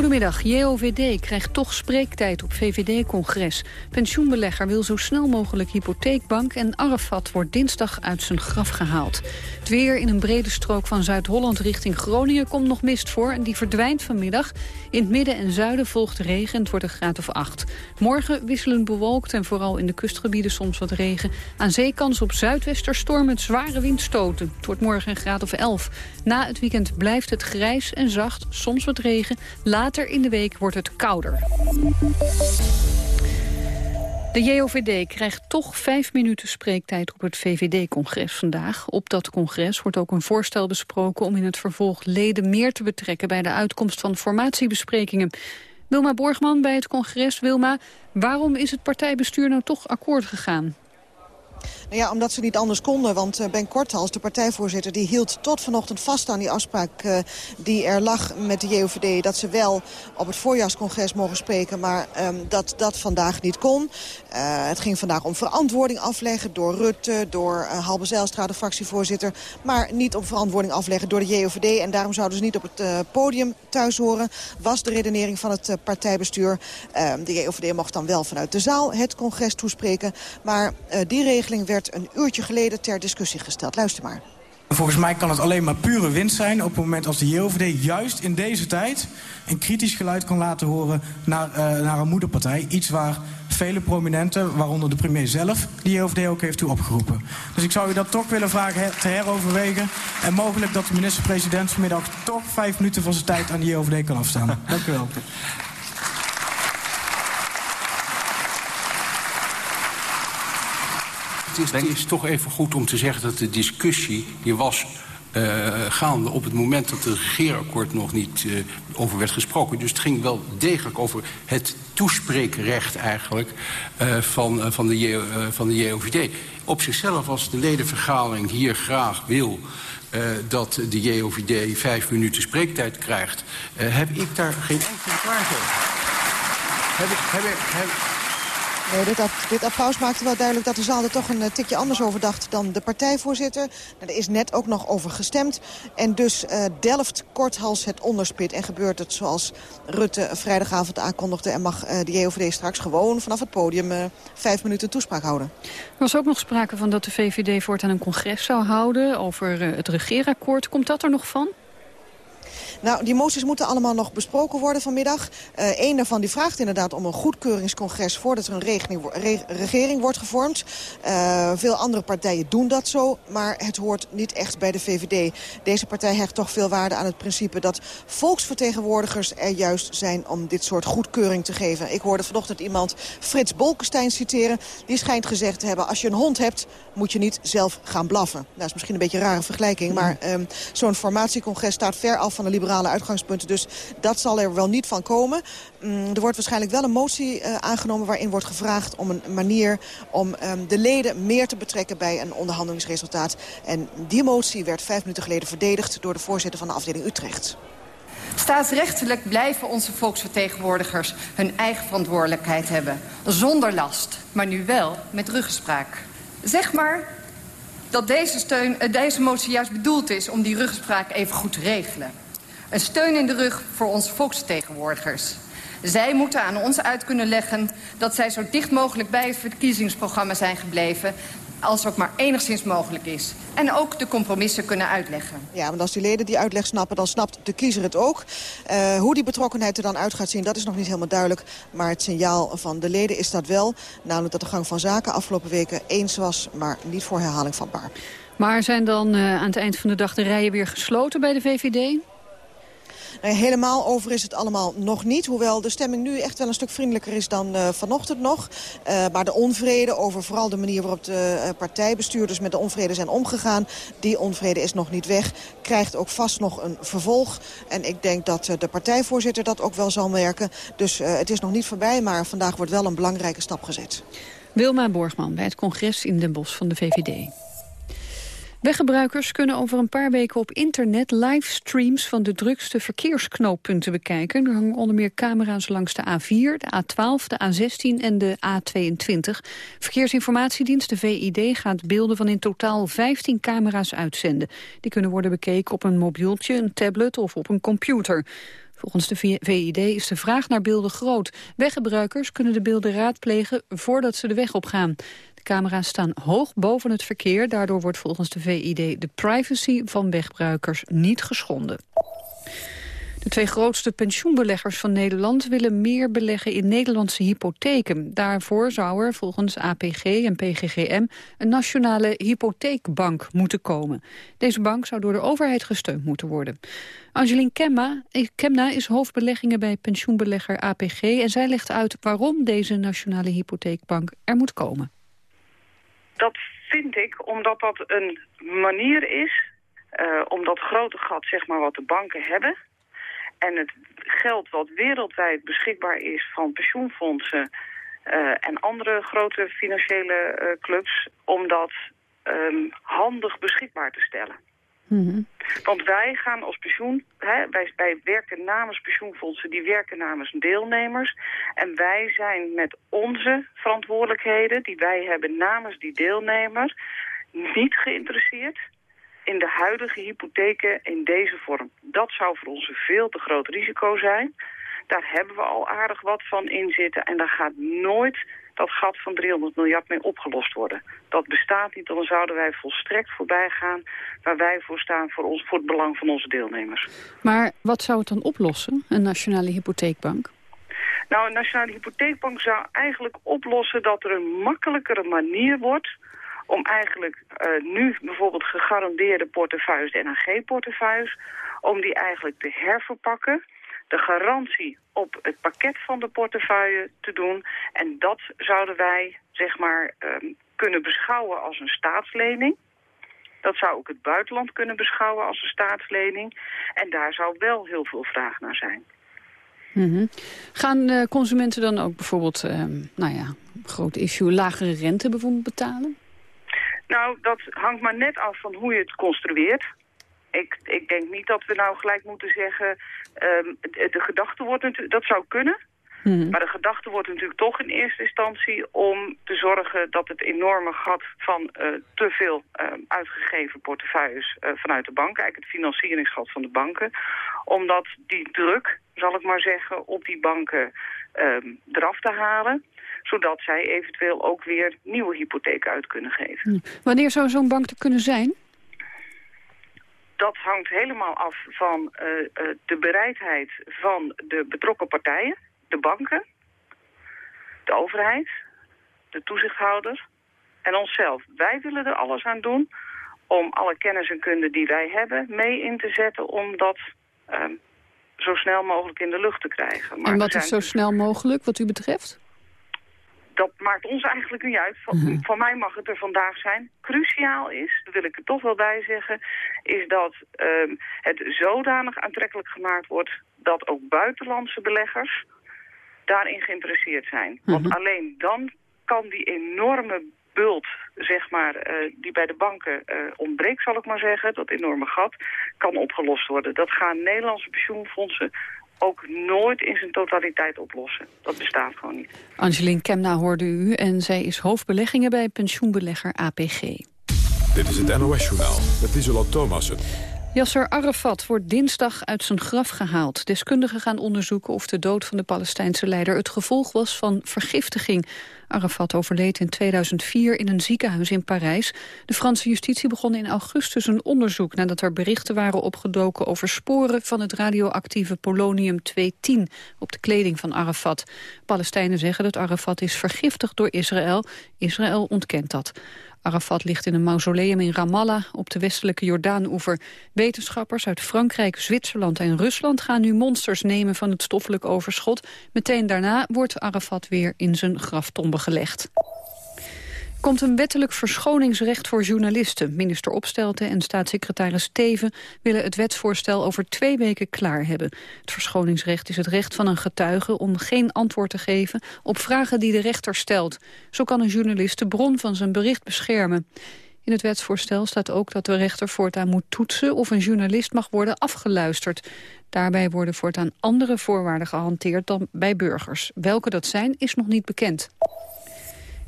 Goedemiddag. JOVD krijgt toch spreektijd op VVD-congres. Pensioenbelegger wil zo snel mogelijk hypotheekbank... en Arafat wordt dinsdag uit zijn graf gehaald. Het weer in een brede strook van Zuid-Holland richting Groningen... komt nog mist voor en die verdwijnt vanmiddag. In het midden en zuiden volgt regen en het wordt een graad of 8. Morgen wisselend bewolkt en vooral in de kustgebieden soms wat regen. Aan zeekans op zuidwesterstorm met zware windstoten. Het wordt morgen een graad of 11. Na het weekend blijft het grijs en zacht, soms wat regen... Later in de week wordt het kouder. De JOVD krijgt toch vijf minuten spreektijd op het VVD-congres vandaag. Op dat congres wordt ook een voorstel besproken om in het vervolg leden meer te betrekken bij de uitkomst van formatiebesprekingen. Wilma Borgman bij het congres. Wilma, waarom is het partijbestuur nou toch akkoord gegaan? Nou ja, omdat ze niet anders konden. Want uh, Ben Korthals, de partijvoorzitter, die hield tot vanochtend vast aan die afspraak uh, die er lag met de JOVD. Dat ze wel op het voorjaarscongres mogen spreken, maar um, dat dat vandaag niet kon. Uh, het ging vandaag om verantwoording afleggen door Rutte, door uh, Halbe Zijlstra, de fractievoorzitter. Maar niet om verantwoording afleggen door de JOVD. En daarom zouden ze niet op het podium thuis horen. Was de redenering van het partijbestuur. Uh, de JOVD mocht dan wel vanuit de zaal het congres toespreken. Maar die regeling werd een uurtje geleden ter discussie gesteld. Luister maar. Volgens mij kan het alleen maar pure winst zijn op het moment als de JOVD juist in deze tijd een kritisch geluid kan laten horen naar, uh, naar een moederpartij. Iets waar vele prominenten, waaronder de premier zelf, de JOVD ook heeft toe opgeroepen. Dus ik zou u dat toch willen vragen te heroverwegen. En mogelijk dat de minister-president vanmiddag toch vijf minuten van zijn tijd aan de JOVD kan afstaan. Dank u wel. Is, het is toch even goed om te zeggen dat de discussie... die was uh, gaande op het moment dat het regeerakkoord nog niet uh, over werd gesproken. Dus het ging wel degelijk over het toespreekrecht eigenlijk uh, van, van, de, van de JOVD. Op zichzelf als de ledenvergadering hier graag wil... Dat de JOVD vijf minuten spreektijd krijgt... Heb ik daar geen enkel bezwaar tegen. Heb ik, heb ik, Nee, dit, applaus maakte wel duidelijk dat de zaal er toch een uh, tikje anders over dacht dan de partijvoorzitter. Nou, er is net ook nog over gestemd. En dus uh, delft korthals het onderspit. En gebeurt het zoals Rutte vrijdagavond aankondigde. En mag uh, de JOVD straks gewoon vanaf het podium vijf minuten toespraak houden. Er was ook nog sprake van dat de VVD voortaan een congres zou houden over het regeerakkoord. Komt dat er nog van? Nou, die moties moeten allemaal nog besproken worden vanmiddag. Uh, een daarvan die vraagt inderdaad om een goedkeuringscongres... voordat er een regering wordt gevormd. Uh, veel andere partijen doen dat zo, maar het hoort niet echt bij de VVD. Deze partij hecht toch veel waarde aan het principe... dat volksvertegenwoordigers er juist zijn om dit soort goedkeuring te geven. Ik hoorde vanochtend iemand Frits Bolkestein citeren. Die schijnt gezegd te hebben, als je een hond hebt... moet je niet zelf gaan blaffen. Nou, dat is misschien een beetje een rare vergelijking... maar um, zo'n formatiecongres staat ver af van de liberale uitgangspunten. Dus dat zal er wel niet van komen. Mm, er wordt waarschijnlijk wel een motie uh, aangenomen waarin wordt gevraagd om een manier om um, de leden meer te betrekken bij een onderhandelingsresultaat. En die motie werd vijf minuten geleden verdedigd door de voorzitter van de afdeling Utrecht. Staatsrechtelijk blijven onze volksvertegenwoordigers hun eigen verantwoordelijkheid hebben. Zonder last, maar nu wel met ruggespraak. Zeg maar dat deze, steun, deze motie juist bedoeld is om die ruggespraak even goed te regelen. Een steun in de rug voor onze volksvertegenwoordigers. Zij moeten aan ons uit kunnen leggen dat zij zo dicht mogelijk bij het verkiezingsprogramma zijn gebleven als ook maar enigszins mogelijk is. En ook de compromissen kunnen uitleggen. Ja, want als die leden die uitleg snappen, dan snapt de kiezer het ook. Uh, hoe die betrokkenheid er dan uit gaat zien, dat is nog niet helemaal duidelijk. Maar het signaal van de leden is dat wel. Namelijk dat de gang van zaken afgelopen weken eens was, maar niet voor herhaling vatbaar. Maar zijn dan uh, aan het eind van de dag de rijen weer gesloten bij de VVD? Nee, helemaal over is het allemaal nog niet. Hoewel de stemming nu echt wel een stuk vriendelijker is dan uh, vanochtend nog. Uh, maar de onvrede over vooral de manier waarop de uh, partijbestuurders met de onvrede zijn omgegaan... die onvrede is nog niet weg. Krijgt ook vast nog een vervolg. En ik denk dat de partijvoorzitter dat ook wel zal merken. Dus het is nog niet voorbij, maar vandaag wordt wel een belangrijke stap gezet. Wilma Borgman bij het congres in Den Bosch van de VVD. Weggebruikers kunnen over een paar weken op internet livestreams van de drukste verkeersknooppunten bekijken. Er hangen onder meer camera's langs de A4, de A12, de A16 en de A22. Verkeersinformatiedienst, de VID, gaat beelden van in totaal 15 camera's uitzenden. Die kunnen worden bekeken op een mobieltje, een tablet of op een computer. Volgens de VID is de vraag naar beelden groot. Weggebruikers kunnen de beelden raadplegen voordat ze de weg opgaan. Camera's staan hoog boven het verkeer. Daardoor wordt volgens de VID de privacy van weggebruikers niet geschonden. De twee grootste pensioenbeleggers van Nederland willen meer beleggen in Nederlandse hypotheken. Daarvoor zou er volgens APG en PGGM een nationale hypotheekbank moeten komen. Deze bank zou door de overheid gesteund moeten worden. Angelien Kemma, eh, Kemna is hoofdbeleggingen bij pensioenbelegger APG en zij legt uit waarom deze nationale hypotheekbank er moet komen. Vind ik omdat dat een manier is uh, om dat grote gat zeg maar, wat de banken hebben en het geld wat wereldwijd beschikbaar is van pensioenfondsen uh, en andere grote financiële uh, clubs, om dat um, handig beschikbaar te stellen. -hmm. Want wij gaan als pensioen, hè, wij, wij werken namens pensioenfondsen, die werken namens deelnemers. En wij zijn met onze verantwoordelijkheden die wij hebben namens die deelnemer niet geïnteresseerd in de huidige hypotheken in deze vorm. Dat zou voor ons een veel te groot risico zijn. Daar hebben we al aardig wat van in zitten. En daar gaat nooit dat gat van 300 miljard mee opgelost worden. Dat bestaat niet, dan zouden wij volstrekt voorbij gaan... waar wij voor staan voor, ons, voor het belang van onze deelnemers. Maar wat zou het dan oplossen, een nationale hypotheekbank? Nou, een nationale hypotheekbank zou eigenlijk oplossen dat er een makkelijkere manier wordt om eigenlijk uh, nu bijvoorbeeld gegarandeerde portefeuilles, de NHG-portefeuilles, om die eigenlijk te herverpakken, de garantie op het pakket van de portefeuille te doen. En dat zouden wij, zeg maar, um, kunnen beschouwen als een staatslening. Dat zou ook het buitenland kunnen beschouwen als een staatslening. En daar zou wel heel veel vraag naar zijn. Mm -hmm. Gaan uh, consumenten dan ook bijvoorbeeld, uh, nou ja, groot issue, lagere rente bijvoorbeeld betalen? Nou, dat hangt maar net af van hoe je het construeert. Ik, ik denk niet dat we nou gelijk moeten zeggen... Um, de, de gedachte wordt natuurlijk... Dat zou kunnen. Hmm. Maar de gedachte wordt natuurlijk toch in eerste instantie om te zorgen dat het enorme gat van uh, te veel uh, uitgegeven portefeuilles uh, vanuit de banken, eigenlijk het financieringsgat van de banken, omdat die druk, zal ik maar zeggen, op die banken um, eraf te halen zodat zij eventueel ook weer nieuwe hypotheken uit kunnen geven. Hm. Wanneer zou zo'n bank er kunnen zijn? Dat hangt helemaal af van uh, uh, de bereidheid van de betrokken partijen, de banken, de overheid, de toezichthouder en onszelf. Wij willen er alles aan doen om alle kennis en kunde die wij hebben mee in te zetten om dat uh, zo snel mogelijk in de lucht te krijgen. Maar en wat is zo snel mogelijk wat u betreft? Dat maakt ons eigenlijk niet uit. Van, mhm. van, mij mag het er vandaag zijn. Cruciaal is, dat wil ik er toch wel bij zeggen... is dat um, het zodanig aantrekkelijk gemaakt wordt... dat ook buitenlandse beleggers daarin geïnteresseerd zijn. Want mhm. alleen dan kan die enorme bult, zeg maar, uh, die bij de banken uh, ontbreekt, zal ik maar zeggen, dat enorme gat, kan opgelost worden. Dat gaan Nederlandse pensioenfondsen ook nooit in zijn totaliteit oplossen. Dat bestaat gewoon niet. Angeline Kemna hoorde u en zij is hoofdbeleggingen bij pensioenbelegger APG. Dit is het NOS-journaal met Isola Thomassen. Yasser Arafat wordt dinsdag uit zijn graf gehaald. Deskundigen gaan onderzoeken of de dood van de Palestijnse leider... het gevolg was van vergiftiging. Arafat overleed in 2004 in een ziekenhuis in Parijs. De Franse justitie begon in augustus een onderzoek... nadat er berichten waren opgedoken over sporen... van het radioactieve polonium-210 op de kleding van Arafat. Palestijnen zeggen dat Arafat is vergiftigd door Israël. Israël ontkent dat. Arafat ligt in een mausoleum in Ramallah op de westelijke Jordaan-oever. Wetenschappers uit Frankrijk, Zwitserland en Rusland gaan nu monsters nemen van het stoffelijk overschot. Meteen daarna wordt Arafat weer in zijn graftombe gelegd komt een wettelijk verschoningsrecht voor journalisten. Minister Opstelten en staatssecretaris Teven willen het wetsvoorstel over twee weken klaar hebben. Het verschoningsrecht is het recht van een getuige om geen antwoord te geven op vragen die de rechter stelt. Zo kan een journalist de bron van zijn bericht beschermen. In het wetsvoorstel staat ook dat de rechter voortaan moet toetsen... of een journalist mag worden afgeluisterd. Daarbij worden voortaan andere voorwaarden gehanteerd dan bij burgers. Welke dat zijn, is nog niet bekend.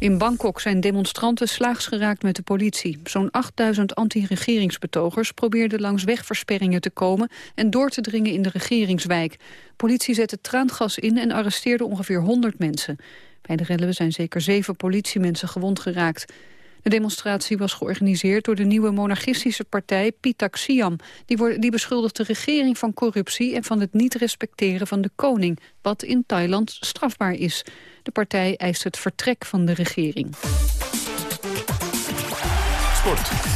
In Bangkok zijn demonstranten slaags geraakt met de politie. Zo'n 8000 anti-regeringsbetogers probeerden langs wegversperringen te komen... en door te dringen in de regeringswijk. Politie zette traangas in en arresteerde ongeveer 100 mensen. Bij de rellen zijn zeker zeven politiemensen gewond geraakt. De demonstratie was georganiseerd door de nieuwe monarchistische partij Pitak Siam. Die, die beschuldigt de regering van corruptie en van het niet respecteren van de koning, wat in Thailand strafbaar is. De partij eist het vertrek van de regering. Sport.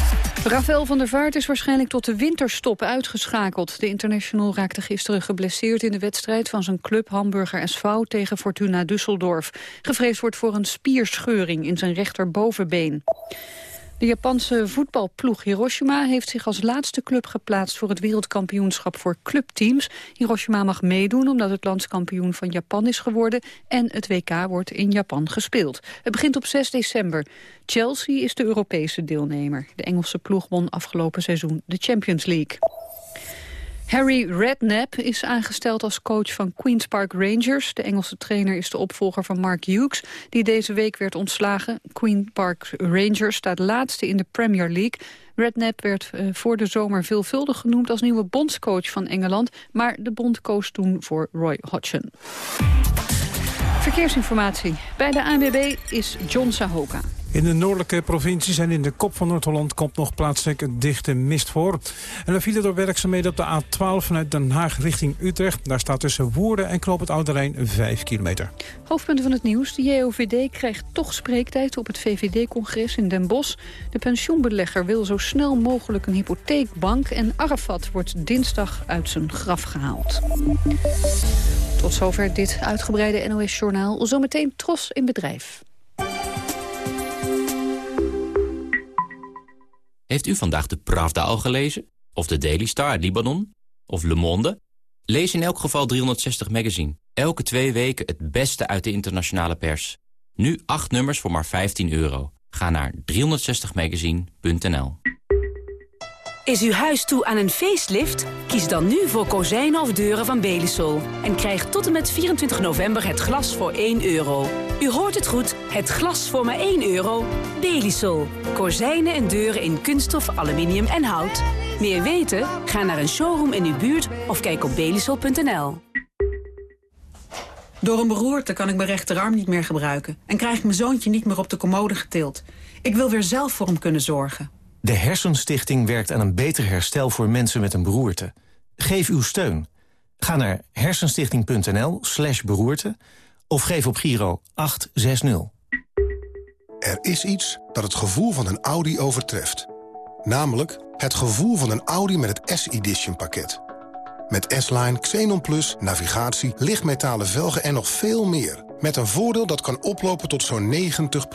Rafael van der Vaart is waarschijnlijk tot de winterstop uitgeschakeld. De international raakte gisteren geblesseerd in de wedstrijd van zijn club Hamburger SV tegen Fortuna Düsseldorf. Gevreesd wordt voor een spierscheuring in zijn rechterbovenbeen. De Japanse voetbalploeg Hiroshima heeft zich als laatste club geplaatst voor het wereldkampioenschap voor clubteams. Hiroshima mag meedoen omdat het landskampioen van Japan is geworden en het WK wordt in Japan gespeeld. Het begint op 6 december. Chelsea is de Europese deelnemer. De Engelse ploeg won afgelopen seizoen de Champions League. Harry Redknapp is aangesteld als coach van Queen's Park Rangers. De Engelse trainer is de opvolger van Mark Hughes, die deze week werd ontslagen. Queen Park Rangers staat laatste in de Premier League. Redknapp werd uh, voor de zomer veelvuldig genoemd als nieuwe bondscoach van Engeland, maar de bond koos toen voor Roy Hodgson. Verkeersinformatie. Bij de ANWB is John Sahoka. In de noordelijke provincies en in de kop van Noord-Holland komt nog plaatselijk dichte mist voor. En er vielen door werkzaamheden op de A12 vanuit Den Haag richting Utrecht. Daar staat tussen Woerden en Knoop het Oude Rijn 5 kilometer. Hoofdpunten van het nieuws. De JOVD krijgt toch spreektijd op het VVD-congres in Den Bosch. De pensioenbelegger wil zo snel mogelijk een hypotheekbank... en Arafat wordt dinsdag uit zijn graf gehaald. Tot zover dit uitgebreide NOS-journaal. Zometeen Tros in bedrijf. Heeft u vandaag de Pravda al gelezen? Of de Daily Star uit Libanon? Of Le Monde? Lees in elk geval 360 Magazine. Elke twee weken het beste uit de internationale pers. Nu acht nummers voor maar 15 euro. Ga naar 360magazine.nl Is uw huis toe aan een facelift? Kies dan nu voor kozijnen of deuren van Belisol. En krijg tot en met 24 november het glas voor 1 euro. U hoort het goed, het glas voor maar 1 euro. Belisol. Kozijnen en deuren in kunststof, aluminium en hout. Meer weten? Ga naar een showroom in uw buurt of kijk op belisol.nl. Door een beroerte kan ik mijn rechterarm niet meer gebruiken... en krijg ik mijn zoontje niet meer op de commode getild. Ik wil weer zelf voor hem kunnen zorgen. De Hersenstichting werkt aan een beter herstel voor mensen met een beroerte. Geef uw steun. Ga naar hersenstichting.nl slash beroerte... of geef op Giro 860. Er is iets dat het gevoel van een Audi overtreft. Namelijk het gevoel van een Audi met het S-Edition pakket. Met S-Line, Xenon Plus, navigatie, lichtmetalen velgen en nog veel meer. Met een voordeel dat kan oplopen tot zo'n 90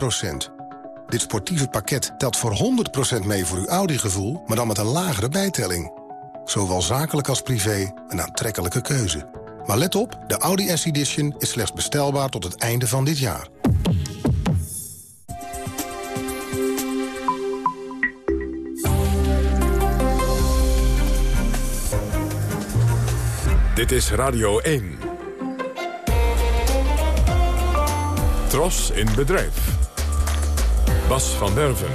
Dit sportieve pakket telt voor 100% mee voor uw Audi-gevoel... maar dan met een lagere bijtelling. Zowel zakelijk als privé een aantrekkelijke keuze. Maar let op, de Audi S-Edition is slechts bestelbaar tot het einde van dit jaar. Dit is Radio 1. Tros in bedrijf. Bas van Werven.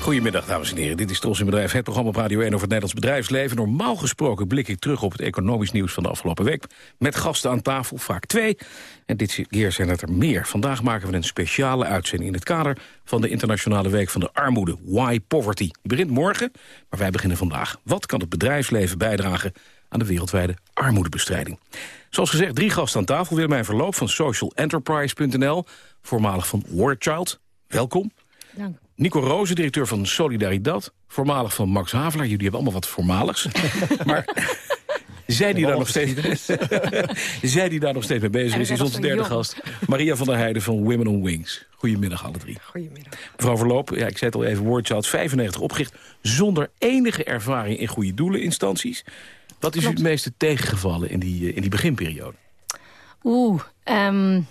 Goedemiddag, dames en heren. Dit is Tros in Bedrijf, het programma op Radio 1 over het Nederlands bedrijfsleven. Normaal gesproken blik ik terug op het economisch nieuws van de afgelopen week. Met gasten aan tafel, vaak twee. En dit keer zijn het er meer. Vandaag maken we een speciale uitzending in het kader van de Internationale Week van de Armoede. Why Poverty. Die begint morgen, maar wij beginnen vandaag. Wat kan het bedrijfsleven bijdragen aan de wereldwijde armoedebestrijding? Zoals gezegd, drie gasten aan tafel. Willemijn Verloop van socialenterprise.nl, voormalig van Warchild. Welkom. Dank. Nico Rozen, directeur van Solidaridad. Voormalig van Max Havelaar. Jullie hebben allemaal wat voormaligs. maar zij die, daar nog steeds, zij die daar nog steeds mee bezig is, is onze derde gast. Maria van der Heijden van Women on Wings. Goedemiddag alle drie. Goedemiddag. Mevrouw Verloop, ja, ik zei het al even, Wordchild 95 opgericht... zonder enige ervaring in goede doeleninstanties. Wat is u het meeste tegengevallen in die, in die beginperiode? Oeh, um,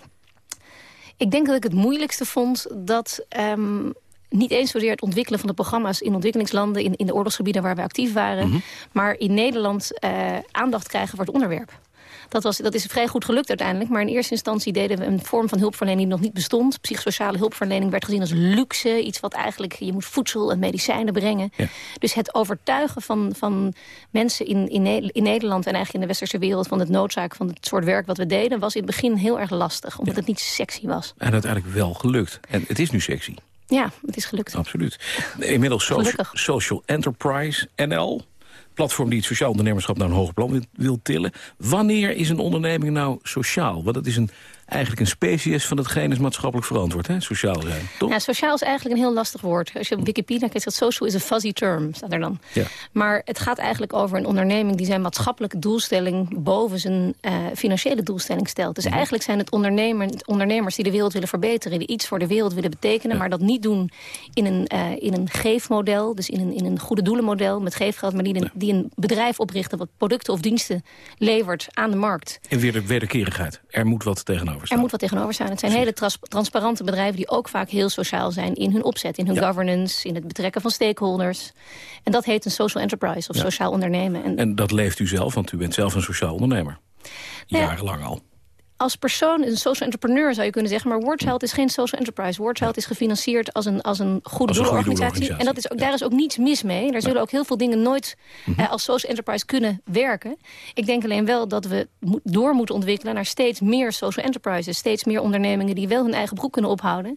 ik denk dat ik het moeilijkste vond dat... Um, niet eens zozeer het ontwikkelen van de programma's in ontwikkelingslanden... in, in de oorlogsgebieden waar we actief waren... Mhm. maar in Nederland eh, aandacht krijgen voor het onderwerp. Dat, was, dat is vrij goed gelukt uiteindelijk. Maar in eerste instantie deden we een vorm van hulpverlening die nog niet bestond. Psychosociale hulpverlening werd gezien als luxe. Iets wat eigenlijk, je moet voedsel en medicijnen brengen. Dus het overtuigen van, van mensen in, in, Ne- in Nederland... en eigenlijk in de westerse wereld van het noodzaak van het soort werk wat we deden... was in het begin heel erg lastig, omdat het niet sexy was. En uiteindelijk wel gelukt. En het is nu sexy. Ja, het is gelukt. Absoluut. Inmiddels Social. Social Enterprise NL. Platform die het sociaal ondernemerschap naar een hoger plan wil, tillen. Wanneer is een onderneming nou sociaal? Want dat is een, eigenlijk een species van hetgeen is maatschappelijk verantwoord. Hè? Sociaal zijn, toch? Ja, sociaal is eigenlijk een heel lastig woord. Als je op Wikipedia kijkt, staat social is a fuzzy term, staat er dan. Ja. Maar het gaat eigenlijk over een onderneming die zijn maatschappelijke doelstelling boven zijn eh, financiële doelstelling stelt. Dus eigenlijk zijn het ondernemer, ondernemers die de wereld willen verbeteren, die iets voor de wereld willen betekenen, maar dat niet doen in een, eh, in een geefmodel, dus in een, in een goede doelenmodel met geefgeld, maar die een, die een bedrijf oprichten wat producten of diensten levert aan de markt. En weer de wederkerigheid. Er moet wat tegenover staan. Er moet wat tegenover staan. Het zijn hele trans- transparante bedrijven die ook vaak heel sociaal zijn in hun opzet, in hun governance, in het betrekken van stakeholders. En dat heet een social enterprise of Ja. sociaal ondernemen. En En dat leeft u zelf, want u bent zelf een sociaal ondernemer. Nou ja. Jarenlang al. Als persoon een social entrepreneur zou je kunnen zeggen, maar Wordchild is geen social enterprise. Wordchild is gefinancierd als een, als een goede Als een goede doelorganisatie. En dat is ook, daar is ook niets mis mee. Daar zullen ook heel veel dingen nooit Mhm. eh, als social enterprise kunnen werken. Ik denk alleen wel dat we door moeten ontwikkelen naar steeds meer social enterprises. Steeds meer ondernemingen die wel hun eigen broek kunnen ophouden.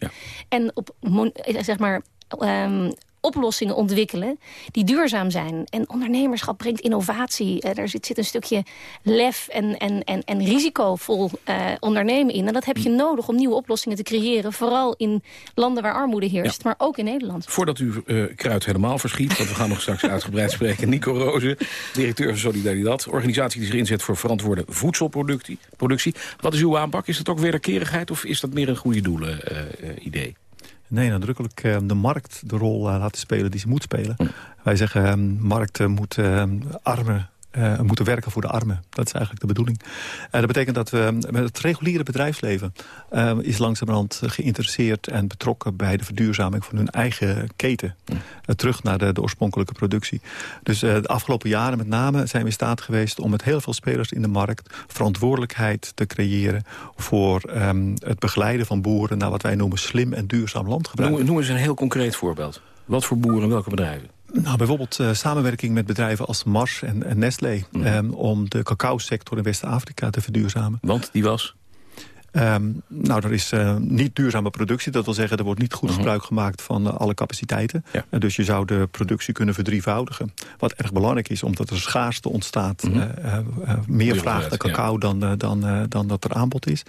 En op eh, zeg maar. ehm, oplossingen ontwikkelen die duurzaam zijn. En ondernemerschap brengt innovatie. Eh, er zit, zit een stukje lef en, en, en, en risicovol eh, ondernemen in. En dat heb je nodig om nieuwe oplossingen te creëren. Vooral in landen waar armoede heerst, maar ook in Nederland. Voordat u eh, kruid helemaal verschiet, want we gaan nog straks uitgebreid spreken. Nico Rozen, directeur van Solidaridad. Organisatie die zich inzet voor verantwoorde voedselproductie. Productie. Wat is uw aanpak? Is dat ook wederkerigheid of is dat meer een goede doelen eh, eh, idee? Nee, nadrukkelijk eh, de markt de rol eh, laten spelen die ze moet spelen. Wij zeggen, eh, markten moeten armen eh, moeten werken voor de armen. Dat is eigenlijk de bedoeling. Eh, dat betekent dat we met het reguliere bedrijfsleven... eh, is langzamerhand geïnteresseerd en betrokken... bij de verduurzaming van hun eigen keten. Terug naar de, de oorspronkelijke productie. Dus de afgelopen jaren met name zijn we in staat geweest... om met heel veel spelers in de markt verantwoordelijkheid te creëren... voor ehm, het begeleiden van boeren naar wat wij noemen slim en duurzaam landgebruik. Noem, noem eens een heel concreet voorbeeld. Wat voor boeren en welke bedrijven? Nou, bijvoorbeeld eh, samenwerking met bedrijven als Mars en, en Nestlé... Mhm. ehm, om de cacao-sector in West-Afrika te verduurzamen. Want die was? Ehm, nou, er is eh, niet duurzame productie. Dat wil zeggen, er wordt niet goed gebruik gemaakt van eh, alle capaciteiten. Eh, dus je zou de productie kunnen verdrievoudigen. Wat erg belangrijk is, omdat er schaarste ontstaat. eh, meer vraag naar cacao dan, dan, dan dat er aanbod is.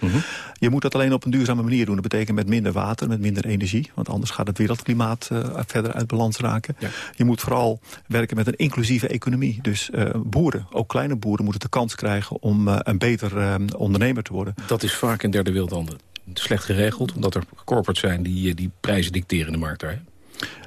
Je moet dat alleen op een duurzame manier doen. Dat betekent met minder water, met minder energie. Want anders gaat het wereldklimaat verder uit balans raken. Je moet vooral werken met een inclusieve economie. Dus boeren, ook kleine boeren, moeten de kans krijgen... om een beter ondernemer te worden. Dat is vaak in derde wereldlanden slecht geregeld. Omdat er corporates zijn die, eh, die prijzen dicteren in de markt daar.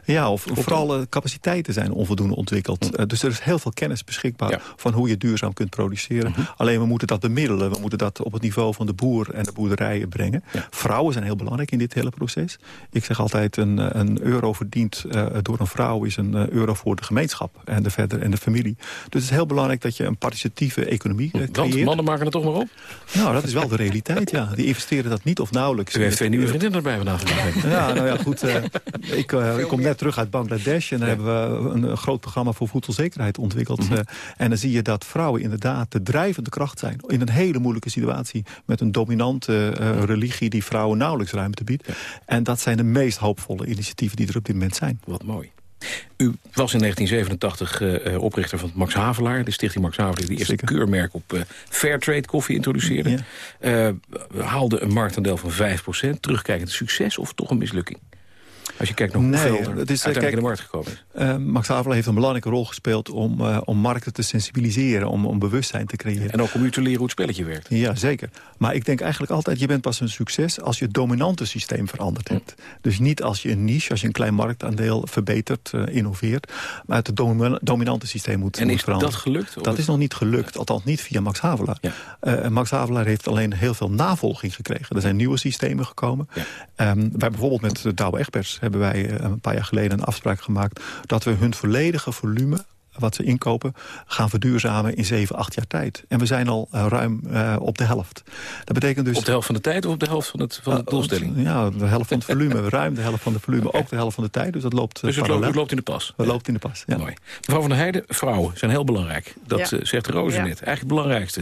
Ja, of, of vooral de capaciteiten zijn onvoldoende ontwikkeld. Eh, dus er is heel veel kennis beschikbaar van hoe je duurzaam kunt produceren. Alleen we moeten dat bemiddelen. We moeten dat op het niveau van de boer en de boerderijen brengen. Vrouwen zijn heel belangrijk in dit hele proces. Ik zeg altijd, een, een euro verdiend eh, door een vrouw... is een eh, euro voor de gemeenschap en de, verder, en de familie. Dus het is heel belangrijk dat je een participatieve economie eh, Want creëert. mannen maken het toch maar op? Nou, dat is wel de realiteit, ja. Die investeren dat niet of nauwelijks. U heeft twee nieuwe vriendinnen erbij vandaag. Ja, nou ja, goed. eh, ik, eh, ik kom net terug uit Bangladesh en daar hebben we een, een groot programma voor voedselzekerheid ontwikkeld. Eh, en dan zie je dat vrouwen inderdaad de drijvende kracht zijn in een hele moeilijke situatie met een dominante eh, religie die vrouwen nauwelijks ruimte biedt. En dat zijn de meest hoopvolle initiatieven die er op dit moment zijn. Wat mooi. U was in 1987 eh, oprichter van Max Havelaar. De stichting Max Havelaar die eerste keurmerk op eh, Fairtrade koffie introduceerde. Haalde een marktaandeel van 5%. Terugkijkend succes of toch een mislukking? Als je kijkt naar hoeveel Nee, er het is, eh, uiteindelijk kijk, in de markt gekomen is. Eh, Max Havelaar heeft een belangrijke rol gespeeld om, eh, om markten te sensibiliseren, om, om bewustzijn te creëren. En ook om u te leren hoe het spelletje werkt. Ja, zeker. Maar ik denk eigenlijk altijd, je bent pas een succes als je het dominante systeem veranderd hebt. Dus niet als je een niche, als je een klein marktaandeel verbetert, innoveert. Maar het domi- dominante systeem moet, En moet is veranderen. dat gelukt? Dat is- nog niet gelukt, althans niet via Max Havelaar. Max Havelaar heeft alleen heel veel navolging gekregen. Er zijn nieuwe systemen gekomen. Ehm, wij bijvoorbeeld met Douwe Egberts hebben wij een paar jaar geleden een afspraak gemaakt... dat we hun volledige volume wat ze inkopen, gaan verduurzamen in 7, 8 jaar tijd. En we zijn al uh, ruim uh, op de helft. Dat betekent dus... Op de helft van de tijd of op de helft van, het, van de doelstelling? ja, de helft van het volume, ruim de helft van het volume, okay. ook de helft van de tijd. Dus dat loopt Dus het loopt, het loopt, in de pas? Het loopt in de pas, ja. Mooi. Mevrouw van der Heijden, vrouwen zijn heel belangrijk. Dat ja. zegt Roze net. Eigenlijk het belangrijkste.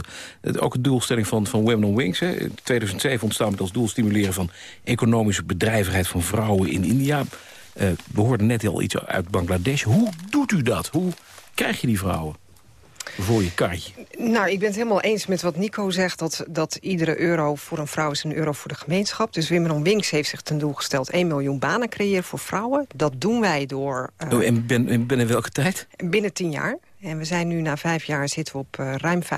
Ook de doelstelling van, van Women on Wings. Hè. In 2007 ontstaan met als doel stimuleren van economische bedrijvigheid van vrouwen in India. Uh, we hoorden net al iets uit Bangladesh. Hoe doet u dat? Hoe krijg je die vrouwen voor je karretje? Nou, ik ben het helemaal eens met wat Nico zegt... dat, dat iedere euro voor een vrouw is een euro voor de gemeenschap. Dus Women on Wings heeft zich ten doel gesteld... 1 miljoen banen creëren voor vrouwen. Dat doen wij door... Uh, oh, en binnen, binnen welke tijd? Binnen tien jaar. En we zijn nu na vijf jaar zitten we op uh, ruim 50.000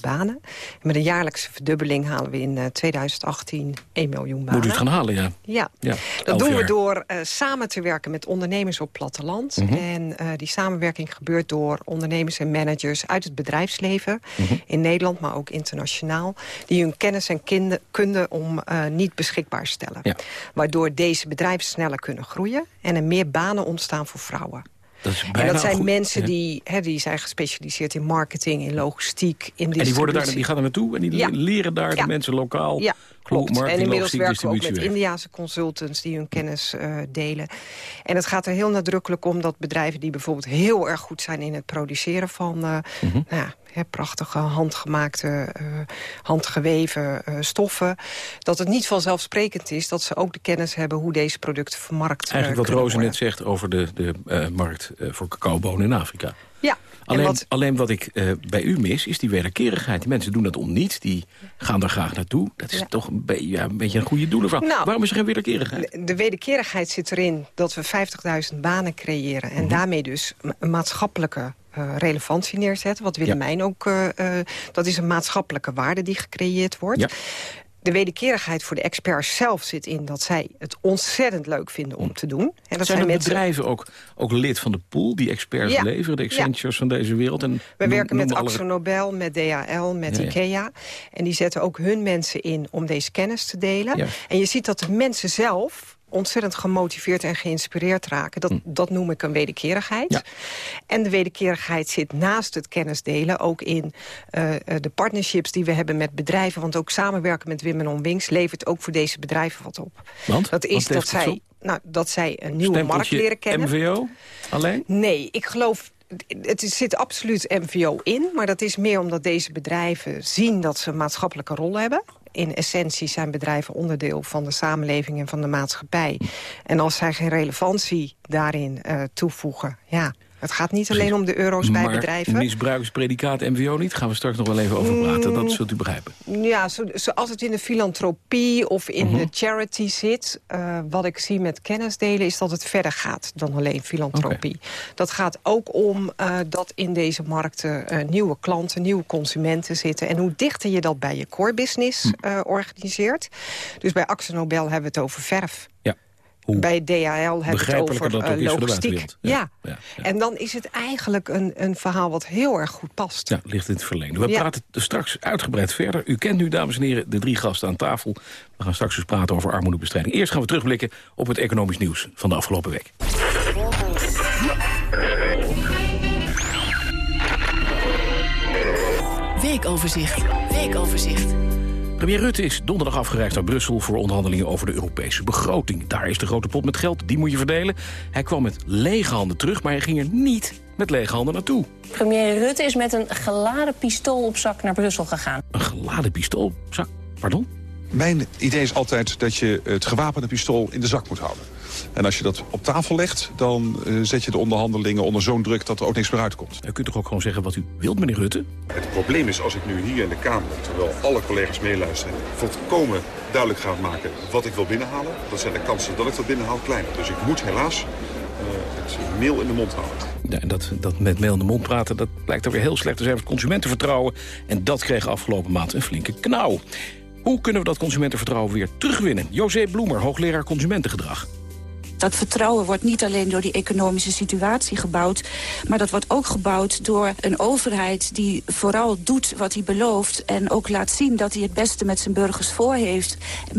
banen. En met een jaarlijkse verdubbeling halen we in uh, 2018 1 miljoen banen. Moet u het gaan halen, ja. Ja, ja dat doen jaar. we door uh, samen te werken met ondernemers op platteland. Mhm. Mm -hmm. En die samenwerking gebeurt door ondernemers en managers uit het bedrijfsleven. Mm -hmm. In Nederland, maar ook internationaal. Die hun kennis en kunde om niet beschikbaar stellen. Ja. Waardoor deze bedrijven sneller kunnen groeien. En er meer banen ontstaan voor vrouwen. Dat en dat zijn goed, mensen ja. die, he, die zijn gespecialiseerd in marketing, in logistiek, in En die, worden daar, die gaan er naartoe en die leren daar de mensen lokaal. Klopt. En inmiddels werken we ook met Indiase consultants die hun kennis uh, delen. En het gaat er heel nadrukkelijk om dat bedrijven die bijvoorbeeld heel erg goed zijn in het produceren van uh, mm -hmm. nou, prachtige handgemaakte, uh, handgeweven stoffen. Dat het niet vanzelfsprekend is dat ze ook de kennis hebben... hoe deze producten vermarkt Eigenlijk wat Roze net zegt over de, de markt voor cacaobonen in Afrika. Alleen wat... alleen wat ik bij u mis, is die wederkerigheid. Die mensen doen dat om niet, die gaan er graag naartoe. Dat is ja. toch een, be ja, een, beetje een goede doelenvraag. Nou, Waarom is er geen wederkerigheid? De, de wederkerigheid zit erin dat we 50.000 banen creëren... en mm -hmm. daarmee dus een maatschappelijke uh, relevantie neerzetten. Wat Willemijn ja. ook, uh, dat is een maatschappelijke waarde die gecreëerd wordt. Ja. De wederkerigheid voor de experts zelf zit in dat zij het ontzettend leuk vinden om te doen. En dat zijn, zijn mensen... bedrijven ook, ook lid van de pool die experts ja. leveren, de Accentures van deze wereld? En We werken met alle... Nobel, met DHL, met IKEA. En die zetten ook hun mensen in om deze kennis te delen. En je ziet dat de mensen zelf ontzettend gemotiveerd en geïnspireerd raken. Dat, hm. dat noem ik een wederkerigheid. Ja. En de wederkerigheid zit naast het kennisdelen ook in uh, de partnerships die we hebben met bedrijven. Want ook samenwerken met Women on Wings levert ook voor deze bedrijven wat op. Want? Dat is dat zij, nou, dat zij een nieuwe markt leren kennen. MVO alleen? Nee, ik geloof het zit absoluut MVO in, maar dat is meer omdat deze bedrijven zien dat ze een maatschappelijke rol hebben. In essentie zijn bedrijven onderdeel van de samenleving en van de maatschappij. En als zij geen relevantie daarin uh, toevoegen, ja, het gaat niet alleen om de euro's maar bij bedrijven. misbruikspredicaat MVO niet? Gaan we straks nog wel even over praten. Dat zult u begrijpen. Ja, zo, zoals het in de filantropie of in uh -huh. de charity zit... Uh, wat ik zie met kennisdelen is dat het verder gaat dan alleen filantropie. Okay. Dat gaat ook om uh, dat in deze markten uh, nieuwe klanten, nieuwe consumenten zitten. En hoe dichter je dat bij je core business hm. organiseert. Dus bij Axel Nobel hebben we het over verf. Ja. Hoe Bij DHL hebben we het over dat uh, logistiek. Ja. Ja. Ja, ja. En dan is het eigenlijk een, een verhaal wat heel erg goed past. Ja, ligt in het verlengde. We praten straks uitgebreid verder. U kent nu, dames en heren, de drie gasten aan tafel. We gaan straks dus praten over armoedebestrijding. Eerst gaan we terugblikken op het economisch nieuws van de afgelopen week. Weekoverzicht. Weekoverzicht. Premier Rutte is donderdag afgereisd naar Brussel... voor onderhandelingen over de Europese begroting. Daar is de grote pot met geld, die moet je verdelen. Hij kwam met lege handen terug, maar hij ging er niet met lege handen naartoe. Premier Rutte is met een geladen pistool op zak naar Brussel gegaan. Een geladen pistool op zak? Pardon? Mijn idee is altijd dat je het gewapende pistool in de zak moet houden. En als je dat op tafel legt, dan uh, zet je de onderhandelingen onder zo'n druk dat er ook niks meer uitkomt. U kunt toch ook gewoon zeggen wat u wilt, meneer Rutte? Het probleem is als ik nu hier in de Kamer, terwijl alle collega's meeluisteren, volkomen duidelijk ga maken wat ik wil binnenhalen, dan zijn de kansen dat ik dat binnenhaal kleiner. Dus ik moet helaas uh, het meel in de mond houden. Ja, en dat, dat met meel in de mond praten, dat blijkt ook weer heel slecht te zijn voor het consumentenvertrouwen. En dat kreeg afgelopen maand een flinke knauw. Hoe kunnen we dat consumentenvertrouwen weer terugwinnen? José Bloemer, hoogleraar consumentengedrag. Dat vertrouwen wordt niet alleen door die economische situatie gebouwd... maar dat wordt ook gebouwd door een overheid die vooral doet wat hij belooft... en ook laat zien dat hij het beste met zijn burgers voor heeft.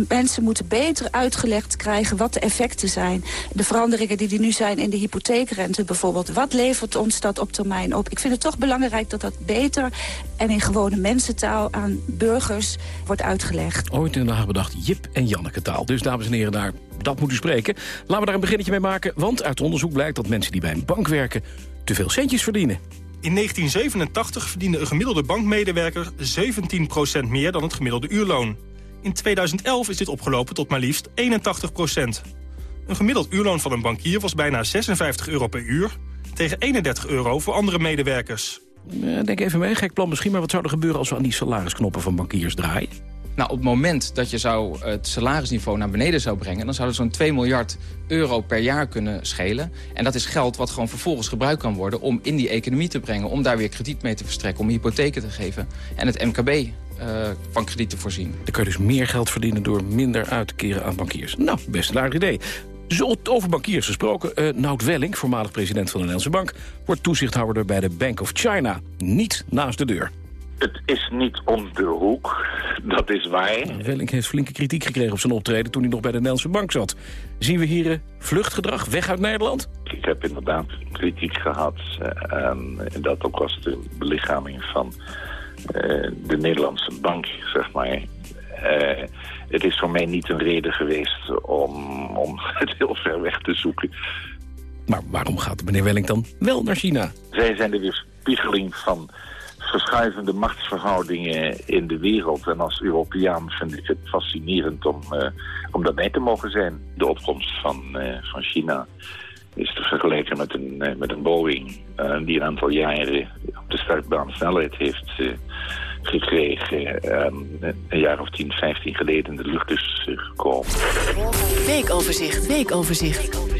Mensen moeten beter uitgelegd krijgen wat de effecten zijn. De veranderingen die er nu zijn in de hypotheekrente bijvoorbeeld. Wat levert ons dat op termijn op? Ik vind het toch belangrijk dat dat beter en in gewone mensentaal aan burgers wordt uitgelegd. Ooit in Den Haag bedacht Jip en Janneke taal. Dus dames en heren, daar, dat moet u spreken. Laten we daar een beginnetje mee maken, want uit onderzoek blijkt dat mensen die bij een bank werken te veel centjes verdienen. In 1987 verdiende een gemiddelde bankmedewerker 17% meer dan het gemiddelde uurloon. In 2011 is dit opgelopen tot maar liefst 81%. Een gemiddeld uurloon van een bankier was bijna 56 euro per uur... tegen 31 euro voor andere medewerkers. Eh, denk even mee, gek plan misschien, maar wat zou er gebeuren... als we aan die salarisknoppen van bankiers draaien? Nou, op het moment dat je zou het salarisniveau naar beneden zou brengen... dan zou er zo'n 2 miljard euro per jaar kunnen schelen. En dat is geld wat gewoon vervolgens gebruikt kan worden... om in die economie te brengen, om daar weer krediet mee te verstrekken... om hypotheken te geven en het MKB uh, van krediet te voorzien. Dan kun je dus meer geld verdienen door minder uit te keren aan bankiers. Nou, best een aardig idee. Zo over bankiers gesproken. Uh, Nout Welling, voormalig president van de Nederlandse Bank... wordt toezichthouder bij de Bank of China. Niet naast de deur. Het is niet om de hoek, dat is waar. Welling heeft flinke kritiek gekregen op zijn optreden... toen hij nog bij de Nederlandse Bank zat. Zien we hier uh, vluchtgedrag, weg uit Nederland? Ik heb inderdaad kritiek gehad. Uh, en dat ook was de belichaming van de Nederlandse Bank, zeg maar... Uh, het is voor mij niet een reden geweest om, om het heel ver weg te zoeken. Maar waarom gaat meneer Welling dan wel naar China? Zij zijn de weerspiegeling van verschuivende machtsverhoudingen in de wereld. En als Europeaan vind ik het fascinerend om, uh, om daarbij te mogen zijn. De opkomst van, uh, van China is te vergelijken met een, uh, met een Boeing... die een aantal jaren op de startbaan snelheid heeft gekregen. Een jaar of 10, 15 geleden in de lucht is gekomen. Weekoverzicht, weekoverzicht.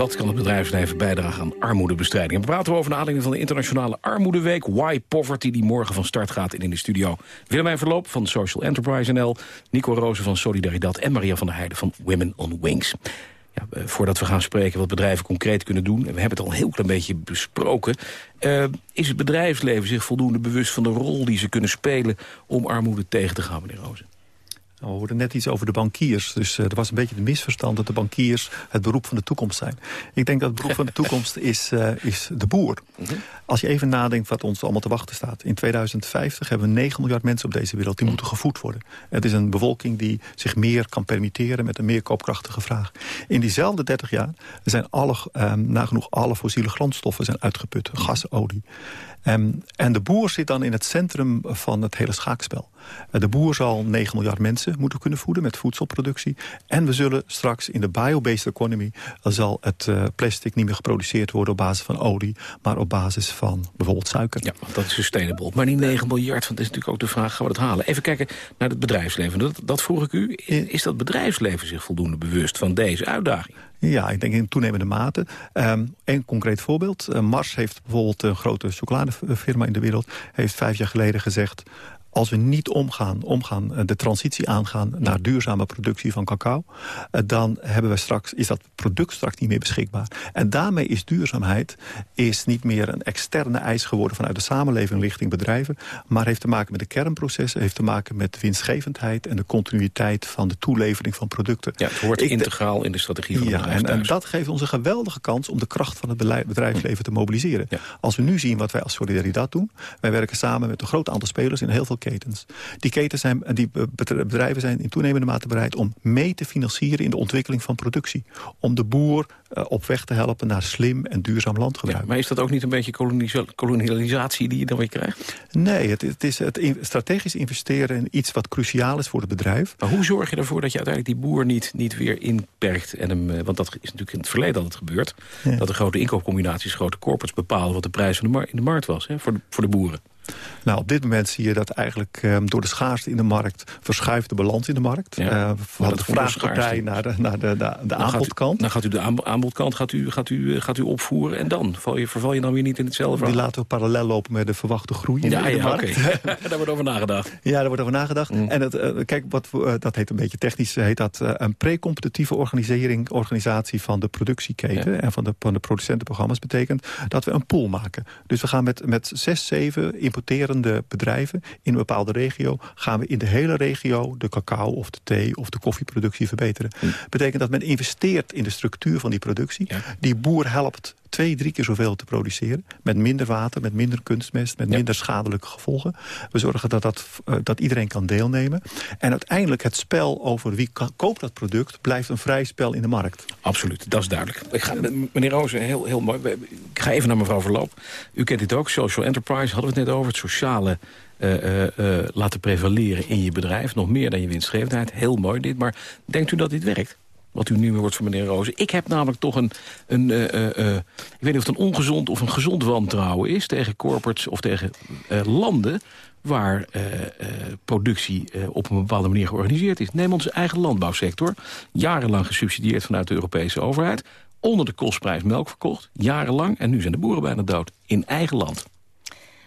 Wat kan het bedrijfsleven bijdragen aan armoedebestrijding? we praten over de aanleiding van de Internationale Armoedeweek. Why Poverty, die morgen van start gaat in de studio. Willemijn Verloop van Social Enterprise NL. Nico Rozen van Solidaridad en Maria van der Heijden van Women on Wings. Ja, eh, voordat we gaan spreken wat bedrijven concreet kunnen doen... en we hebben het al een heel klein beetje besproken... Uh, is het bedrijfsleven zich voldoende bewust van de rol die ze kunnen spelen... om armoede tegen te gaan, meneer Rozen? We hoorden net iets over de bankiers. Dus uh, er was een beetje de misverstand dat de bankiers het beroep van de toekomst zijn. Ik denk dat het beroep van de toekomst is, uh, is de boer. Mhm. Als je even nadenkt wat ons allemaal te wachten staat. In 2050 hebben we 9 miljard mensen op deze wereld die moeten gevoed worden. Het is een bevolking die zich meer kan permitteren met een meer koopkrachtige vraag. In diezelfde 30 jaar zijn alle, um, nagenoeg alle fossiele grondstoffen zijn uitgeput. Gas, olie. Um, en de boer zit dan in het centrum van het hele schaakspel. De boer zal 9 miljard mensen moeten kunnen voeden met voedselproductie. En we zullen straks in de biobased economy... zal het uh, plastic niet meer geproduceerd worden op basis van olie... maar op basis van bijvoorbeeld suiker. Ja, want dat is sustainable. Maar die 9 miljard, want dat is natuurlijk ook de vraag... gaan we dat halen? Even kijken naar het bedrijfsleven. Dat, dat vroeg ik u. Is dat bedrijfsleven zich voldoende bewust van deze uitdaging? Ja, ik denk in toenemende mate. Um, een concreet voorbeeld. Uh, Mars heeft bijvoorbeeld een grote chocoladefirma in de wereld... heeft vijf jaar geleden gezegd als we niet omgaan, omgaan eh, de transitie aangaan naar duurzame productie van cacao, eh, dan hebben we straks, is dat product straks niet meer beschikbaar. En daarmee is duurzaamheid is niet meer een externe eis geworden vanuit de samenleving richting bedrijven, maar heeft te maken met de kernprocessen, heeft te maken met winstgevendheid en de continuïteit van de toelevering van producten. Ja, het hoort integraal in de strategie van ja, en, en, dat geeft ons een geweldige kans om de kracht van het bedrijfsleven te mobiliseren. Als we nu zien wat wij als Solidariteit doen, wij werken samen met een groot aantal spelers in heel veel ketens. Die, ketens zijn, die bedrijven zijn in toenemende mate bereid om mee te financieren in de ontwikkeling van productie. Om de boer uh, op weg te helpen naar slim en duurzaam landgebruik. Ja, maar is dat ook niet een beetje kolonialisatie die je dan weer krijgt? Nee, het, het is het strategisch investeren in iets wat cruciaal is voor het bedrijf. Maar hoe zorg je ervoor dat je uiteindelijk die boer niet, niet weer inperkt? En hem, eh, want dat is natuurlijk in het verleden altijd gebeurd. Dat de grote inkoopcombinaties, grote corporates bepalen wat de prijs van de in de markt was hè, voor, de, voor de boeren. Nou, op dit moment zie je dat eigenlijk ehm, door de schaarste in de markt... verschuift de balans in de markt. Ja, uh, van de vraagpartij naar de, naar de, de, de aanbodkant. dan gaat u de aanbodkant gaat u, gaat u, gaat u opvoeren en dan val je, verval je dan weer niet in hetzelfde verhaal? Die laten we parallel lopen met de verwachte groei in, ja, de, ja, markt. Okay. daar wordt over nagedacht. Ja, daar wordt over nagedacht. Mm. En het, uh, kijk, wat, uh, dat heet een beetje technisch... heet dat een pre-competitieve organisering, organisatie van de productieketen... Ja. en van de, van de producentenprogramma's betekent dat we een pool maken. Dus we gaan met, met zes, zeven importerende bedrijven in een bepaalde regio... gaan we in de hele regio de cacao of de thee of de koffieproductie verbeteren. Mm. betekent dat men investeert in de structuur van die productie. Ja. Die boer helpt twee, drie keer zoveel te produceren. Met minder water, met minder kunstmest, met Ja. minder schadelijke gevolgen. We zorgen dat, dat, uh, dat iedereen kan deelnemen. En uiteindelijk het spel over wie koopt dat product... blijft een vrij spel in de markt. Absoluut, dat is duidelijk. Ik ga, meneer Rozen, heel, heel mooi. Ik ga even naar mevrouw Verloop. U kent dit ook, social enterprise, hadden we het net over. Het sociale uh, uh, uh, laten prevaleren in je bedrijf. Nog meer dan je winstgevendheid. Heel mooi dit, maar denkt u dat dit werkt? Wat u nu hoort van meneer Rozen. Ik heb namelijk toch een, een ik weet niet of het een ongezond of een gezond wantrouwen is... tegen corporates of tegen landen waar productie op een bepaalde manier georganiseerd is. Neem onze eigen landbouwsector. Jarenlang gesubsidieerd vanuit de Europese overheid. Onder de kostprijs melk verkocht. Jarenlang. En nu zijn de boeren bijna dood. In eigen land.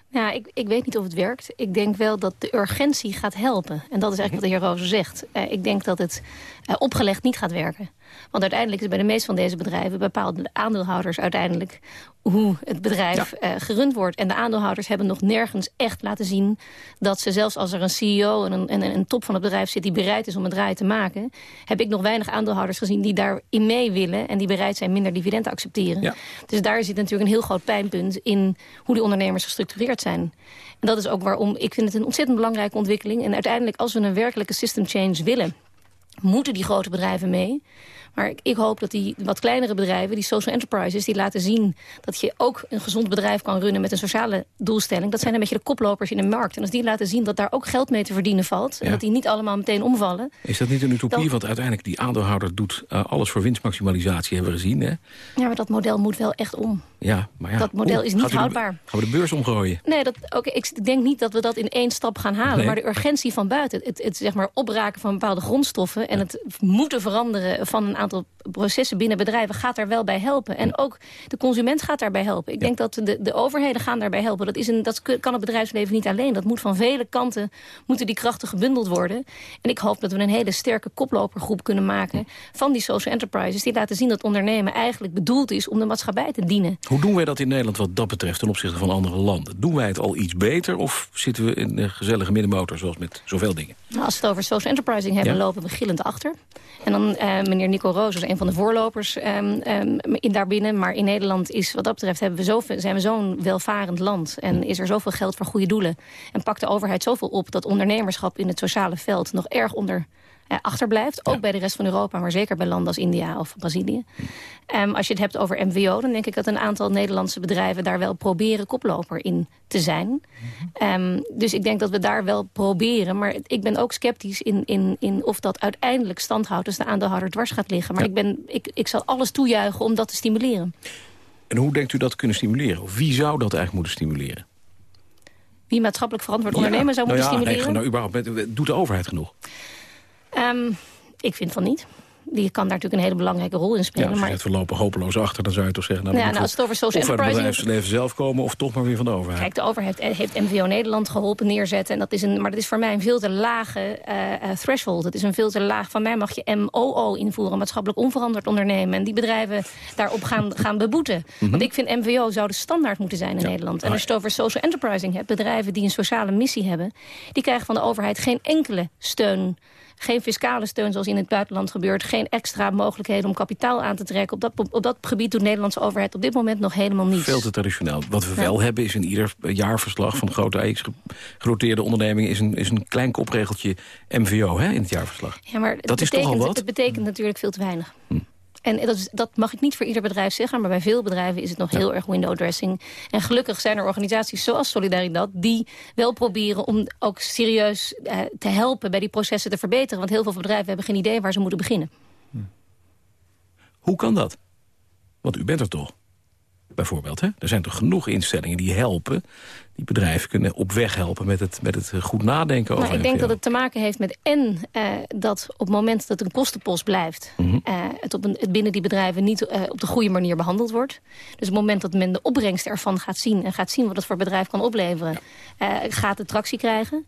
Nou, ik, ik weet niet of het werkt. Ik denk wel dat de urgentie gaat helpen. En dat is eigenlijk wat de heer Rozen zegt. Uh, ik denk dat het uh, opgelegd niet gaat werken. Want uiteindelijk is bij de meeste van deze bedrijven... bepaalde de aandeelhouders uiteindelijk hoe het bedrijf ja. uh, gerund wordt. En de aandeelhouders hebben nog nergens echt laten zien... dat ze zelfs als er een CEO en een, en een top van het bedrijf zit... die bereid is om een draai te maken... heb ik nog weinig aandeelhouders gezien die daarin mee willen... en die bereid zijn minder dividend te accepteren. Ja. Dus daar zit natuurlijk een heel groot pijnpunt... in hoe die ondernemers gestructureerd zijn. En dat is ook waarom ik vind het een ontzettend belangrijke ontwikkeling. En uiteindelijk, als we een werkelijke system change willen... moeten die grote bedrijven mee... Maar ik hoop dat die wat kleinere bedrijven, die social enterprises... die laten zien dat je ook een gezond bedrijf kan runnen... met een sociale doelstelling. Dat zijn een beetje de koplopers in de markt. En als die laten zien dat daar ook geld mee te verdienen valt... en Ja. dat die niet allemaal meteen omvallen... Is dat niet een utopie? Dan- Want uiteindelijk die aandeelhouder doet uh, alles voor winstmaximalisatie, hebben we gezien. Hè? ja, maar dat model moet wel echt om. Ja, maar ja. Dat model is niet de- houdbaar. gaan we de beurs omgooien? Nee, dat, oké, ik denk niet dat we dat in één stap gaan halen. Nee. Maar de urgentie van buiten, het, het zeg maar opraken van bepaalde grondstoffen... en het moeten veranderen van een aantal processen binnen bedrijven... gaat daar wel bij helpen. En ook de consument gaat daarbij helpen. Ik denk dat de, de overheden gaan daarbij helpen. Dat, is een, dat kan het bedrijfsleven niet alleen. Dat moet van vele kanten, moeten die krachten gebundeld worden. En ik hoop dat we een hele sterke koplopergroep kunnen maken... van die social enterprises die laten zien dat ondernemen eigenlijk bedoeld is... om de maatschappij te dienen. Hoe doen wij dat in Nederland wat dat betreft ten opzichte van andere landen? Doen wij het al iets beter of zitten we in een gezellige middenmotor zoals met zoveel dingen? Nou, als we het over social enterprising hebben, Ja. lopen we gillend achter. En dan eh, meneer Nico Roos is een van de voorlopers ehm, ehm, in daarbinnen. Maar in Nederland is wat dat betreft hebben we zoveel, zijn we zo'n welvarend land. En is er zoveel geld voor goede doelen. En pakt de overheid zoveel op dat ondernemerschap in het sociale veld nog erg onder achterblijft. Ook bij de rest van Europa, maar zeker bij landen als India of Brazilië. Ehm, als je het hebt over MVO, dan denk ik dat een aantal Nederlandse bedrijven... daar wel proberen koploper in te zijn. Ehm, dus ik denk dat we daar wel proberen. Maar ik ben ook sceptisch in, in, in of dat uiteindelijk stand houdt... als de aandeelhouder dwars gaat liggen. Maar ik, ben, ik, ik zal alles toejuichen om dat te stimuleren. En hoe denkt u dat te kunnen stimuleren? Of wie zou dat eigenlijk moeten stimuleren? Wie maatschappelijk verantwoord ondernemen zou nou moeten ja, stimuleren? Nee, nou, überhaupt, doet de overheid genoeg? Ehm, ik vind van niet. Die kan daar natuurlijk een hele belangrijke rol in Ja, spelen. je maar lopen hopeloos achter, dan zou je toch zeggen... Nou, Ja, nou, als het over social of uit het enterprising- bedrijfsleven zelf komen of toch maar weer van de overheid. Kijk, de overheid heeft MVO Nederland geholpen neerzetten. En dat is een, maar dat is voor mij een veel te lage eh, eh, threshold. Het is een veel te laag. Van mij mag je MOO invoeren, maatschappelijk onveranderd ondernemen. En die bedrijven daarop gaan, gaan beboeten. Mhm. Want ik vind MVO zou de standaard moeten zijn in Nederland. En als je het over social enterprising hebt, bedrijven die een sociale missie hebben... die krijgen van de overheid geen enkele steun... Geen fiscale steun zoals in het buitenland gebeurt. Geen extra mogelijkheden om kapitaal aan te trekken. Op dat, op dat gebied doet de Nederlandse overheid op dit moment nog helemaal niets. Veel te traditioneel. Wat we Ja. wel hebben is in ieder jaarverslag van grote AX geroteerde ondernemingen... is een, is een klein kopregeltje MVO hè, in het jaarverslag. Ja, maar Dat is toch al wat? Hm. Het betekent natuurlijk veel te weinig. En dat, is, dat mag ik niet voor ieder bedrijf zeggen... maar bij veel bedrijven is het nog heel erg window dressing. En gelukkig zijn er organisaties zoals Solidaridad... die wel proberen om ook serieus eh, te helpen... bij die processen te verbeteren. Want heel veel bedrijven hebben geen idee waar ze moeten beginnen. Hoe kan dat? Want u bent er toch? Bijvoorbeeld. Hè? Er zijn toch genoeg instellingen die helpen... die bedrijven kunnen op weg helpen met het, met het eh, goed nadenken over Maar ik denk dat het te maken heeft met en uh, dat op het moment dat een kostenpost blijft... Mm -hmm. uh, het, op een, het binnen die bedrijven niet op de goede manier behandeld wordt. Dus op het moment dat men de opbrengst ervan gaat zien... en gaat zien wat het voor bedrijf kan opleveren... Ja. gaat het tractie krijgen.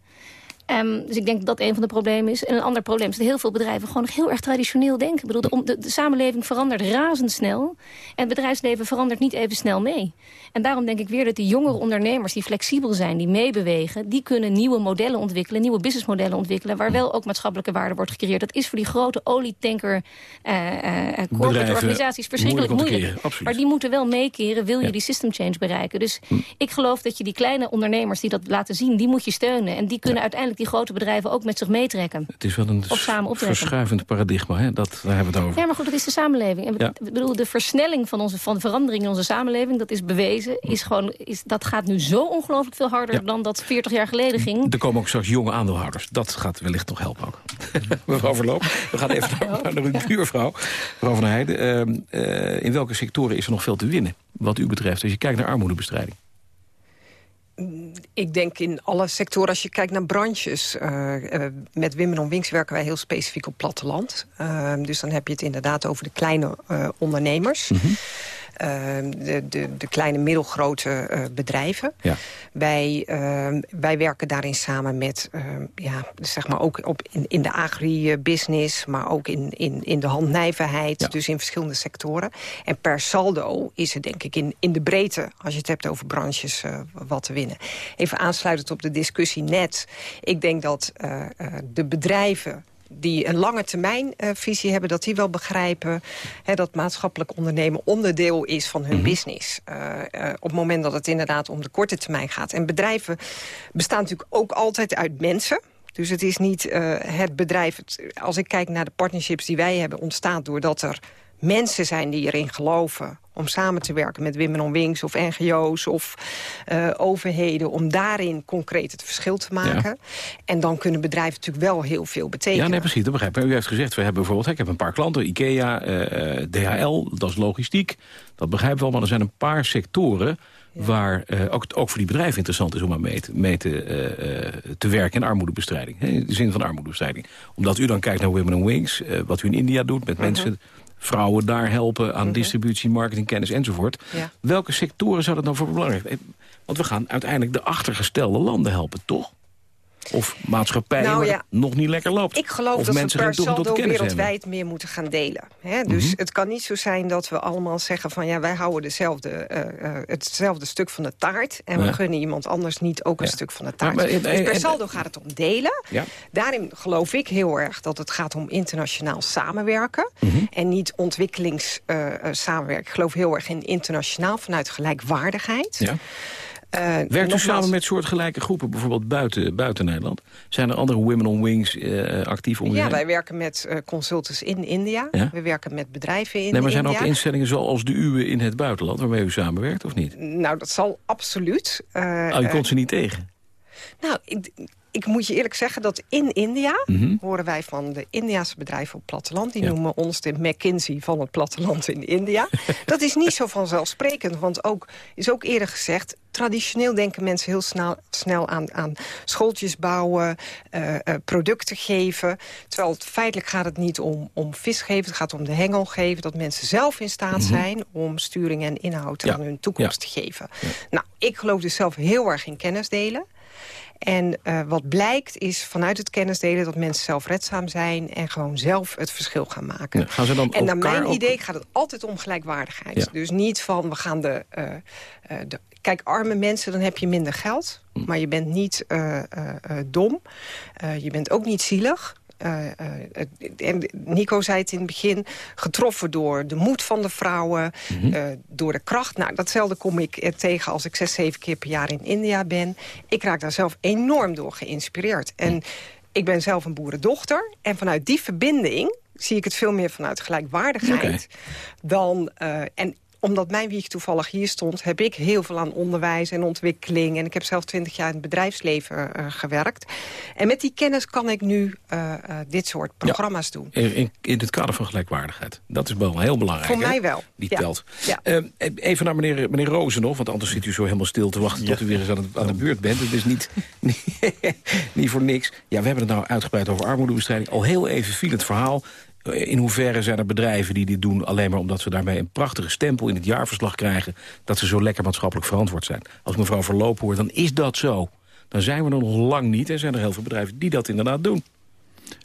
Um, dus ik denk dat dat een van de problemen is. En een ander probleem is dat heel veel bedrijven gewoon nog heel erg traditioneel denken. Ik bedoel, de, samenleving verandert razendsnel. En het bedrijfsleven verandert niet even snel mee. En daarom denk ik weer dat die jongere ondernemers die flexibel zijn, die meebewegen, die kunnen nieuwe modellen ontwikkelen, nieuwe businessmodellen ontwikkelen, waar wel ook maatschappelijke waarde wordt gecreëerd. Dat is voor die grote olietanker uh, uh, corporate organisaties verschrikkelijk moeilijk. moeilijk. maar die moeten wel meekeren, wil je die system change bereiken. Dus hm. ik geloof dat je die kleine ondernemers die dat laten zien, die moet je steunen. En die kunnen ja. uiteindelijk die grote bedrijven ook met zich meetrekken. Het is wel een of samen verschuivend paradigma, hè? Dat, daar hebben we het over. Ja, maar goed, dat is de samenleving. En ja. Bedoel, de versnelling van, onze, van de verandering in onze samenleving, dat is bewezen. Is gewoon, is, dat gaat nu zo ongelooflijk veel harder ja. dan dat 40 jaar geleden ging. Er komen ook straks jonge aandeelhouders. Dat gaat wellicht nog helpen ook. Mevrouw Verloop, we gaan even naar, naar de buurvrouw. Mevrouw van Heijden, uh, uh, in welke sectoren is er nog veel te winnen? Wat u betreft, als je kijkt naar armoedebestrijding ik denk in alle sectoren, als je kijkt naar branches... Uh, uh, met Women Wings werken wij heel specifiek op platteland. Uh, dus dan heb je het inderdaad over de kleine ondernemers. Mm -hmm. De, de, de, kleine middelgrote uh, bedrijven. Ja. Wij, uh, wij werken daarin samen met, uh, ja, zeg maar ook op in, in de agribusiness, maar ook in, in, in de handnijverheid, ja. dus in verschillende sectoren. En per saldo is het denk ik in, in de breedte, als je het hebt over branches, wat te winnen. Even aansluitend op de discussie net. Ik denk dat de bedrijven die een lange termijn uh, visie hebben... dat die wel begrijpen hè, dat maatschappelijk ondernemen onderdeel is van hun mm -hmm. business. Uh, uh, op het moment dat het inderdaad om de korte termijn gaat. En bedrijven bestaan natuurlijk ook altijd uit mensen... Dus het is niet het bedrijf... Het, als ik kijk naar de partnerships die wij hebben ontstaat... doordat er mensen zijn die erin geloven om samen te werken met Women on Wings of NGO's of uh, overheden... om daarin concreet het verschil te maken. Ja. En dan kunnen bedrijven natuurlijk wel heel veel betekenen. Ja, nee, precies, dat begrijp ik. U heeft gezegd, we hebben bijvoorbeeld, ik heb een paar klanten, IKEA, uh, DHL, dat is logistiek. Dat begrijpen we al, maar er zijn een paar sectoren... Ja. waar uh, ook, ook voor die bedrijven interessant is om aan mee te, mee te, te werken in armoedebestrijding. In de zin van armoedebestrijding. Omdat u dan kijkt naar Women on Wings, wat u in India doet met -huh. mensen vrouwen daar helpen aan mm -hmm. distributie, marketing, kennis enzovoort. Ja. Welke sectoren zou dat nou voor belangrijk Want we gaan uiteindelijk de achtergestelde landen helpen, toch? Of maatschappijen nou, ja. het nog niet lekker loopt. Ik geloof of dat mensen we per saldo wereldwijd hebben. meer moeten gaan delen. Hè? Dus mm -hmm. het kan niet zo zijn dat we allemaal zeggen van... ja, wij houden dezelfde, uh, uh, hetzelfde stuk van de taart... en we ja. gunnen iemand anders niet ook een ja. stuk van de taart. Maar, maar, dus per saldo gaat het om delen. Daarin geloof ik heel erg dat het gaat om internationaal samenwerken... Mm -hmm. en niet ontwikkelingssamenwerking. Uh, ik geloof heel erg in internationaal vanuit gelijkwaardigheid... Uh, Werkt u samen met soortgelijke groepen, bijvoorbeeld buiten, buiten Nederland? Zijn er andere Women on Wings uh, actief om Ja, wij werken met uh, consultants in India. Ja? We werken met bedrijven in India. Nee, maar zijn er ook instellingen zoals de uwe in het buitenland... waarmee u samenwerkt, of niet? Nou, dat zal absoluut. oh, je komt ze niet tegen? Nou, ik, ik moet je eerlijk zeggen dat in India... Mm -hmm. horen wij van de Indiase bedrijven op het platteland. Die ja. noemen ons de McKinsey van het platteland in India. dat is niet zo vanzelfsprekend, want ook is ook eerder gezegd... traditioneel denken mensen heel snel, snel aan, aan schooltjes bouwen... Uh, uh, producten geven. Terwijl het, feitelijk gaat het niet om, om vis geven, het gaat om de hengel geven... dat mensen zelf in staat mm -hmm. zijn om sturing en inhoud ja. aan hun toekomst ja. te geven. Nou, ik geloof dus zelf heel erg in kennis delen... En uh, wat blijkt is vanuit het kennisdelen dat mensen zelfredzaam zijn... en gewoon zelf het verschil gaan maken. Ja, gaan ze dan en naar mijn idee gaat het altijd om gelijkwaardigheid. Ja. Dus niet van we gaan de, uh, uh, de... Kijk, arme mensen, dan heb je minder geld. Hm. Maar je bent niet dom. je bent ook niet zielig. Uh, uh, en Nico zei het in het begin, getroffen door de moed van de vrouwen, mm -hmm. uh, door de kracht. Nou, datzelfde kom ik tegen als ik zes, zeven keer per jaar in India ben. Ik raak daar zelf enorm door geïnspireerd. En ik ben zelf een boerendochter. En vanuit die verbinding zie ik het veel meer vanuit gelijkwaardigheid. Okay. Dan, en omdat mijn wieg toevallig hier stond... heb ik heel veel aan onderwijs en ontwikkeling. En ik heb zelf twintig jaar in het bedrijfsleven uh, gewerkt. En met die kennis kan ik nu uh, uh, dit soort programma's doen. In, in, het kader van gelijkwaardigheid. Dat is wel heel belangrijk. Voor mij wel. Die ja. telt. Ja. even naar meneer, meneer Rozenhoff, want anders zit u zo helemaal stil te wachten... tot u weer eens aan, het, aan de beurt bent. Het is niet, niet voor niks. Ja, we hebben het nou uitgebreid over armoedebestrijding. Al heel even viel het verhaal in hoeverre zijn er bedrijven die dit doen... alleen maar omdat we daarmee een prachtige stempel in het jaarverslag krijgen... dat ze zo lekker maatschappelijk verantwoord zijn. Als mevrouw Verloop hoort, dan is dat zo. Dan zijn we er nog lang niet en zijn er heel veel bedrijven die dat inderdaad doen.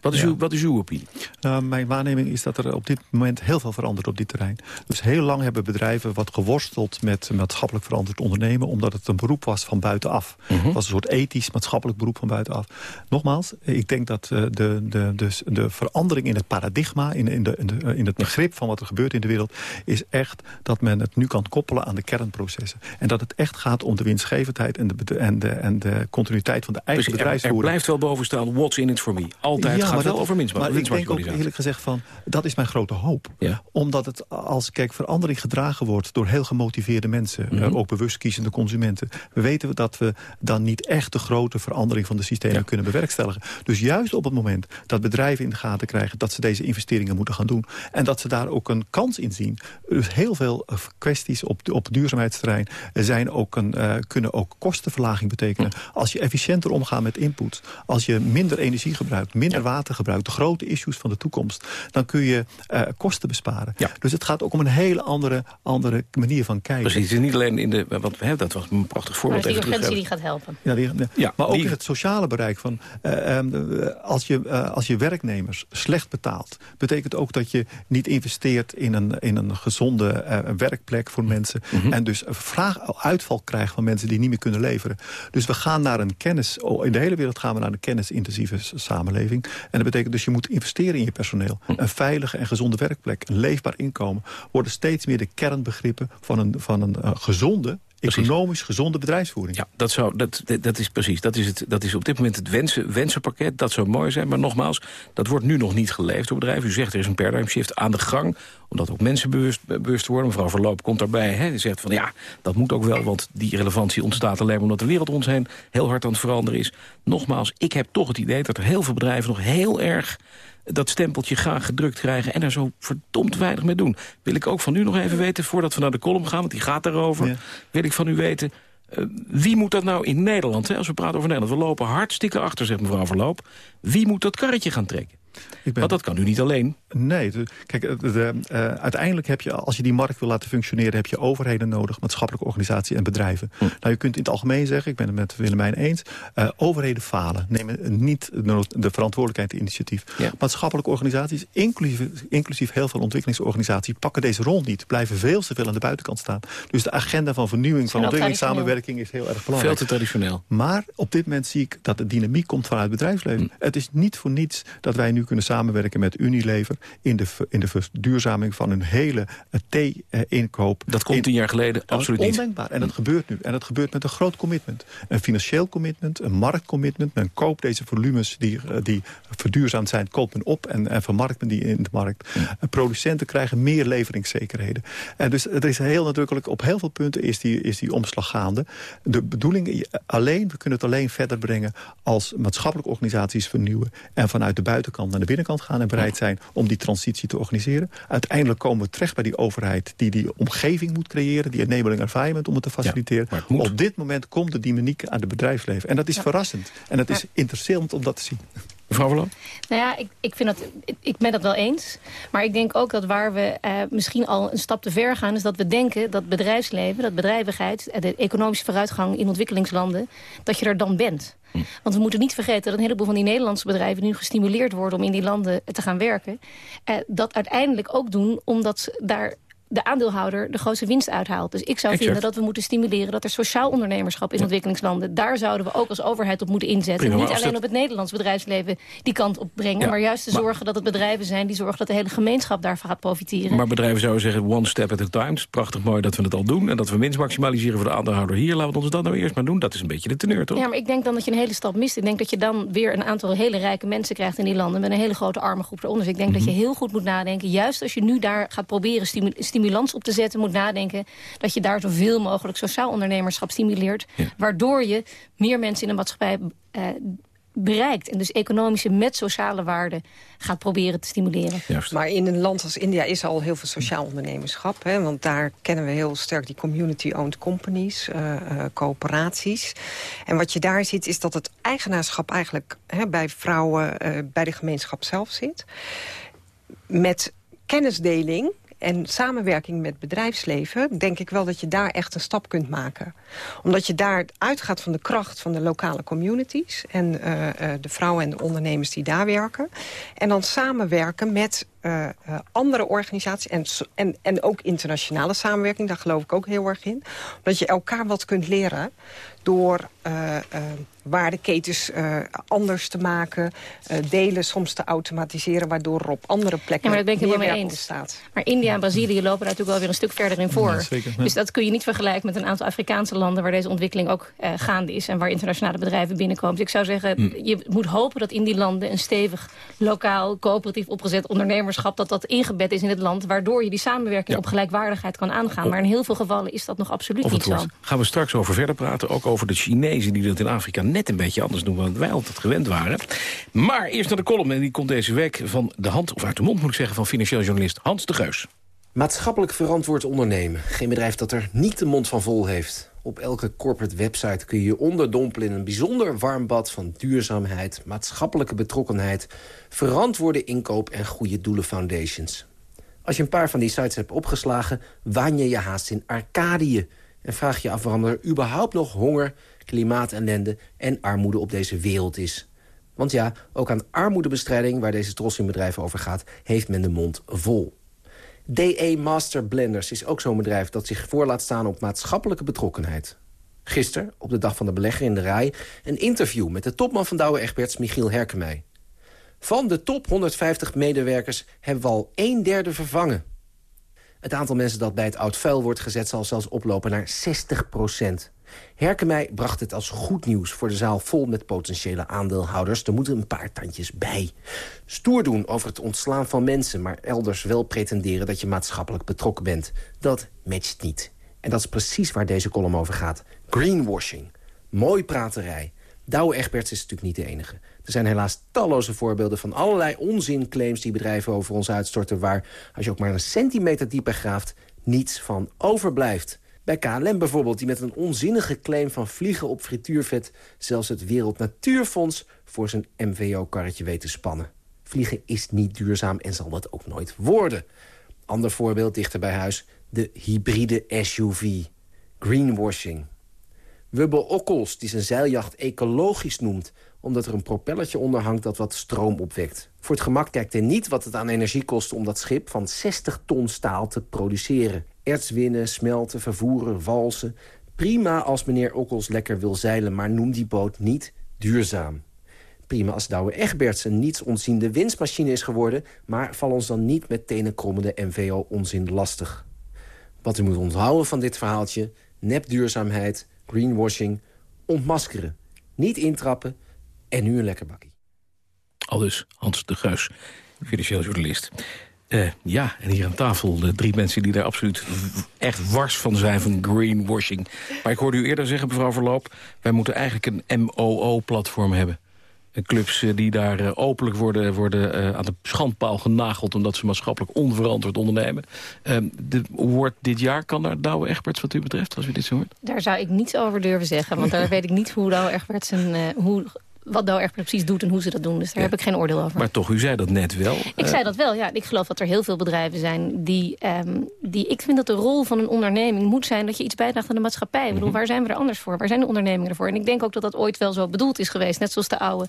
Wat is, Ja. uw, wat is uw opinie? Nou, mijn waarneming is dat er op dit moment heel veel verandert op dit terrein. Dus heel lang hebben bedrijven wat geworsteld met maatschappelijk verantwoord ondernemen... omdat het een beroep was van buitenaf. Mhm. Het was een soort ethisch maatschappelijk beroep van buitenaf. Nogmaals, ik denk dat eh, de, de, de, de verandering in het paradigma... In, in, de, in, de, in het begrip van wat er gebeurt in de wereld... is echt dat men het nu kan koppelen aan de kernprocessen. En dat het echt gaat om de winstgevendheid en de, en de, en de continuïteit van de eigen Precies, er, er bedrijfsvoering. blijft wel boven staan, what's in it for me. Altijd Ja, gaat maar wel dat- over winst, Maar ik denk ook eerlijk gezegd van, dat is mijn grote hoop. Ja. Omdat het, als kijk, verandering gedragen wordt door heel gemotiveerde mensen. Mhm. eh, ook bewust kiezende consumenten. We weten dat we dan niet echt de grote verandering van de systemen kunnen bewerkstelligen. Dus juist op het moment dat bedrijven in de gaten krijgen... dat ze deze investeringen moeten gaan doen. En dat ze daar ook een kans in zien. Dus heel veel eh, kwesties op, op duurzaamheidsterrein... eh, Zijn ook een, kunnen ook kostenverlaging betekenen. Als je efficiënter omgaat met input. Als je minder energie gebruikt, minder water gebruikt... de grote issues van de toekomst, dan kun je eh, kosten besparen. Dus het gaat ook om een hele andere, andere manier van kijken. Precies, het is niet alleen in de... Want hè, dat was een prachtig Maar voorbeeld. die even urgentie die gaat helpen. Ja, die- ja. Ja, maar ook die- in het sociale bereik. Van, eh, ehm, eh, als, je, als je werknemers slecht betaalt... betekent ook dat je niet investeert in een, in een gezonde eh, werkplek voor mensen. Mhm. En dus een vraag, uitval krijgt van mensen die niet meer kunnen leveren. Dus we gaan naar een kennis... oh, in de hele wereld gaan we naar een kennisintensieve samenleving. En dat betekent dus je moet investeren in je personeel. Hm. Een veilige en gezonde werkplek, een leefbaar inkomen... worden steeds meer de kernbegrippen van een, van een eh, gezonde... economisch gezonde bedrijfsvoering. Ja, dat, zou, dat, dat, dat is precies. Dat is, het, dat is op dit moment het wensen, wensenpakket. Dat zou mooi zijn. Maar nogmaals, dat wordt nu nog niet geleefd door bedrijven. U zegt er is een paradigm shift aan de gang. Omdat ook mensen bewust, bewust worden. Mevrouw Verloop komt daarbij. Hè, die zegt van ja, dat moet ook wel. Want die relevantie ontstaat alleen maar omdat de wereld om ons heen heel hard aan het veranderen is. Nogmaals, ik heb toch het idee dat er heel veel bedrijven nog heel erg dat stempeltje graag gedrukt krijgen... en er zo verdomd weinig mee doen. Wil ik ook van u nog even weten, voordat we naar de column gaan... want die gaat daarover, wil ik van u weten... eh, wie moet dat nou in Nederland, hè, als we praten over Nederland... we lopen hartstikke achter, zegt mevrouw Verloop. Wie moet dat karretje gaan trekken? Want dat kan u niet alleen. Nee, de- kijk, eh, de, de, eh, uiteindelijk heb je, als je die markt wil laten functioneren... heb je overheden nodig, maatschappelijke organisaties en bedrijven. Hm. Nou, je kunt in het algemeen zeggen, ik ben het met Willemijn eens... eh, overheden falen, nemen niet de, verantwoordelijkheid en initiatief. Maatschappelijke organisaties, inclusief, inclusief heel veel ontwikkelingsorganisaties... pakken deze rol niet, blijven veel te veel aan de buitenkant staan. Dus de agenda van vernieuwing van ontwikkelingssamenwerking... is heel erg belangrijk. Veel te traditioneel. Maar op dit moment zie ik dat de dynamiek komt vanuit het bedrijfsleven. Het is niet voor niets dat wij nu kunnen samenwerken met Unilever... in de, in de verduurzaming van een hele eh, thee-inkoop. Dat kon tien jaar geleden absoluut niet. Ondenkbaar. En dat gebeurt nu. En dat gebeurt met een groot commitment. Een financieel commitment, een marktcommitment. Men koopt deze volumes die, eh, die verduurzaamd zijn, koopt men op... en, en vermarkt men die in de markt. En producenten krijgen meer leveringszekerheden. En dus er is heel nadrukkelijk, op heel veel punten is die, is die omslag gaande. De bedoeling, eh, alleen, we kunnen het alleen verder brengen... als maatschappelijke organisaties vernieuwen... en vanuit de buitenkant naar de binnenkant gaan... en bereid zijn om die transitie te organiseren. Uiteindelijk komen we terecht bij die overheid... die die omgeving moet creëren, die enabling environment om het te faciliteren. Op dit moment komt de dynamiek aan het bedrijfsleven. En dat is verrassend. En dat is interessant om dat te zien. Mevrouw Verloop? Nou ja, ik, ik, vind dat, ik, ik ben dat wel eens. Maar ik denk ook dat waar we eh, misschien al een stap te ver gaan... is dat we denken dat bedrijfsleven, dat bedrijvigheid... eh, de economische vooruitgang in ontwikkelingslanden... dat je er dan bent. Want we moeten niet vergeten dat een heleboel van die Nederlandse bedrijven... nu gestimuleerd worden om in die landen te gaan werken. Eh, dat uiteindelijk ook doen omdat ze daar de aandeelhouder de grootste winst uithaalt. Dus ik zou Exact. vinden dat we moeten stimuleren... dat er sociaal ondernemerschap in ontwikkelingslanden... daar zouden we ook als overheid op moeten inzetten. Prima, niet alleen dat- op het Nederlands bedrijfsleven die kant op brengen... Ja, maar juist te maar- zorgen dat het bedrijven zijn... die zorgen dat de hele gemeenschap daarvan gaat profiteren. Maar bedrijven zouden zeggen, one step at a time. Het is prachtig mooi dat we het al doen. En dat we winst maximaliseren voor de aandeelhouder hier. Laten we ons dat nou eerst maar doen. Dat is een beetje de teneur, toch? Ja, maar ik denk dan dat je een hele stap mist. Ik denk dat je dan weer een aantal hele rijke mensen krijgt in die landen... met een hele grote arme groep eronder. Dus ik denk dat je Mhm. heel goed moet nadenken... juist als je nu daar gaat proberen stimu- stimuleren stimulans op te zetten... moet nadenken dat je daar zoveel mogelijk sociaal ondernemerschap stimuleert. Waardoor je meer mensen in de maatschappij uh, bereikt. En dus economische met sociale waarden gaat proberen te stimuleren. Maar in een land als India is al heel veel sociaal ondernemerschap. Hè? Want daar kennen we heel sterk die community-owned companies, uh, uh, coöperaties. En wat je daar ziet is dat het eigenaarschap eigenlijk hè, bij vrouwen... Uh, bij de gemeenschap zelf zit. Met kennisdeling en samenwerking met bedrijfsleven... denk ik wel dat je daar echt een stap kunt maken. Omdat je daar uitgaat van de kracht van de lokale communities... en uh, uh, de vrouwen en de ondernemers die daar werken. En dan samenwerken met uh, andere organisaties en, en, en ook internationale samenwerking. Daar geloof ik ook heel erg in. Omdat je elkaar wat kunt leren door uh, uh, waardeketens uh, anders te maken, delen soms te automatiseren, waardoor er op andere plekken ja, maar dat ben ik meer mee eens. ontstaat. Maar India en Brazilië lopen daar natuurlijk wel weer een stuk verder in voor. Ja, zeker, ja. Dus dat kun je niet vergelijken met een aantal Afrikaanse landen waar deze ontwikkeling ook gaande is en waar internationale bedrijven binnenkomen. Dus ik zou zeggen, Hm. je moet hopen dat in die landen een stevig lokaal, coöperatief opgezet ondernemerschap, dat dat ingebed is in het land, waardoor je die samenwerking op gelijkwaardigheid kan aangaan. Maar in heel veel gevallen is dat nog absoluut niet zo. Gaan we straks over verder praten. Ook over de Chinezen die dat in Afrika net een beetje anders doen... dan wij altijd gewend waren. Maar eerst naar de column. En die komt deze week van de hand, of uit de mond moet ik zeggen... van financieel journalist Hans de Geus. Maatschappelijk verantwoord ondernemen. Geen bedrijf dat er niet de mond van vol heeft. Op elke corporate website kun je je onderdompelen in een bijzonder warm bad van duurzaamheid, maatschappelijke betrokkenheid, verantwoorde inkoop en goede doelen foundations. Als je een paar van die sites hebt opgeslagen, waan je je haast in Arcadië. En vraag je af waarom er überhaupt nog honger, klimaatellende en armoede op deze wereld is. Want ja, ook aan armoedebestrijding, waar deze trossingbedrijf over gaat, heeft men de mond vol. DE Master Blenders is ook zo'n bedrijf dat zich voor laat staan op maatschappelijke betrokkenheid. Gisteren, op de dag van de belegger in de RAI, een interview met de topman van Douwe Egberts, Michiel Herkemij. Van de top 150 medewerkers hebben we al een derde vervangen. Het aantal mensen dat bij het oud vuil wordt gezet zal zelfs oplopen naar 60 procent. Herkemij bracht het als goed nieuws voor de zaal vol met potentiële aandeelhouders. Er moeten een paar tandjes bij. Stoer doen over het ontslaan van mensen... maar elders wel pretenderen dat je maatschappelijk betrokken bent. Dat matcht niet. En dat is precies waar deze column over gaat. Greenwashing. Mooi praterij. Douwe Egberts is natuurlijk niet de enige. Er zijn helaas talloze voorbeelden van allerlei onzinclaims... die bedrijven over ons uitstorten... waar, als je ook maar een centimeter dieper graaft... niets van overblijft. Bij KLM bijvoorbeeld, die met een onzinnige claim van vliegen op frituurvet... zelfs het Wereld Natuurfonds voor zijn MVO-karretje weet te spannen. Vliegen is niet duurzaam en zal dat ook nooit worden. Ander voorbeeld dichter bij huis, de hybride SUV. Greenwashing. Wubbe Okkels, die zijn zeiljacht ecologisch noemt... omdat er een propellertje onder hangt dat wat stroom opwekt. Voor het gemak kijkt hij niet wat het aan energie kost... om dat schip van 60 ton staal te produceren. Erts winnen, smelten, vervoeren, walsen. Prima als meneer Okkels lekker wil zeilen... maar noem die boot niet duurzaam. Prima als Douwe Egberts een niets ontziende winstmachine is geworden... maar val ons dan niet met tenenkrommende MVO-onzin lastig. Wat u moet onthouden van dit verhaaltje... nepduurzaamheid, greenwashing, ontmaskeren. Niet intrappen en nu een lekker bakkie. Al dus Hans de Geus, financieel journalist. Uh, ja, en hier aan tafel de drie mensen die daar absoluut echt wars van zijn van greenwashing. Maar ik hoorde u eerder zeggen, mevrouw Verloop... wij moeten eigenlijk een MOO-platform hebben. Clubs uh, die daar uh, openlijk worden, worden aan de schandpaal genageld... omdat ze maatschappelijk onverantwoord ondernemen. Ehm, de award dit jaar, kan daar Douwe Egberts wat u betreft, als u dit zo hoort? Daar zou ik niets over durven zeggen, want daar weet ik niet hoe Douwe Egberts... Een, hoe wat nou echt precies doet en hoe ze dat doen. Dus daar ja. heb ik geen oordeel over. Maar toch, u zei dat net wel. Ik uh, zei dat wel, ja. Ik geloof dat er heel veel bedrijven zijn die, um, die... Ik vind dat de rol van een onderneming moet zijn... dat je iets bijdraagt aan de maatschappij. Ik bedoel, -hmm. waar zijn we er anders voor? Waar zijn de ondernemingen ervoor? En ik denk ook dat dat ooit wel zo bedoeld is geweest. Net zoals de oude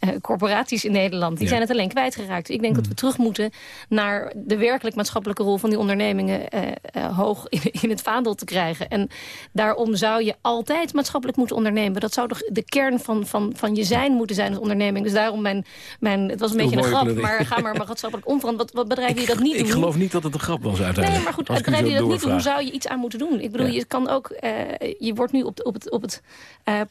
uh, corporaties in Nederland. Die ja. zijn het alleen kwijtgeraakt. Ik denk mm -hmm. dat we terug moeten naar de werkelijk maatschappelijke rol... van die ondernemingen uh, hoog in, in, het vaandel te krijgen. En daarom zou je altijd maatschappelijk moeten ondernemen. Dat zou toch de kern van, van, van je zijn klein moeten zijn als onderneming. Dus daarom mijn... mijn het was een beetje een grap, maar ga maar maatschappelijk omverantwoord. Wat, wat bedrijven die dat niet doen... Ik geloof niet dat het een grap was uiteindelijk. Nee, maar goed, bedrijven die dat niet doen, zou je iets aan moeten doen. Ik bedoel, je kan ook... je wordt nu op, op het, op het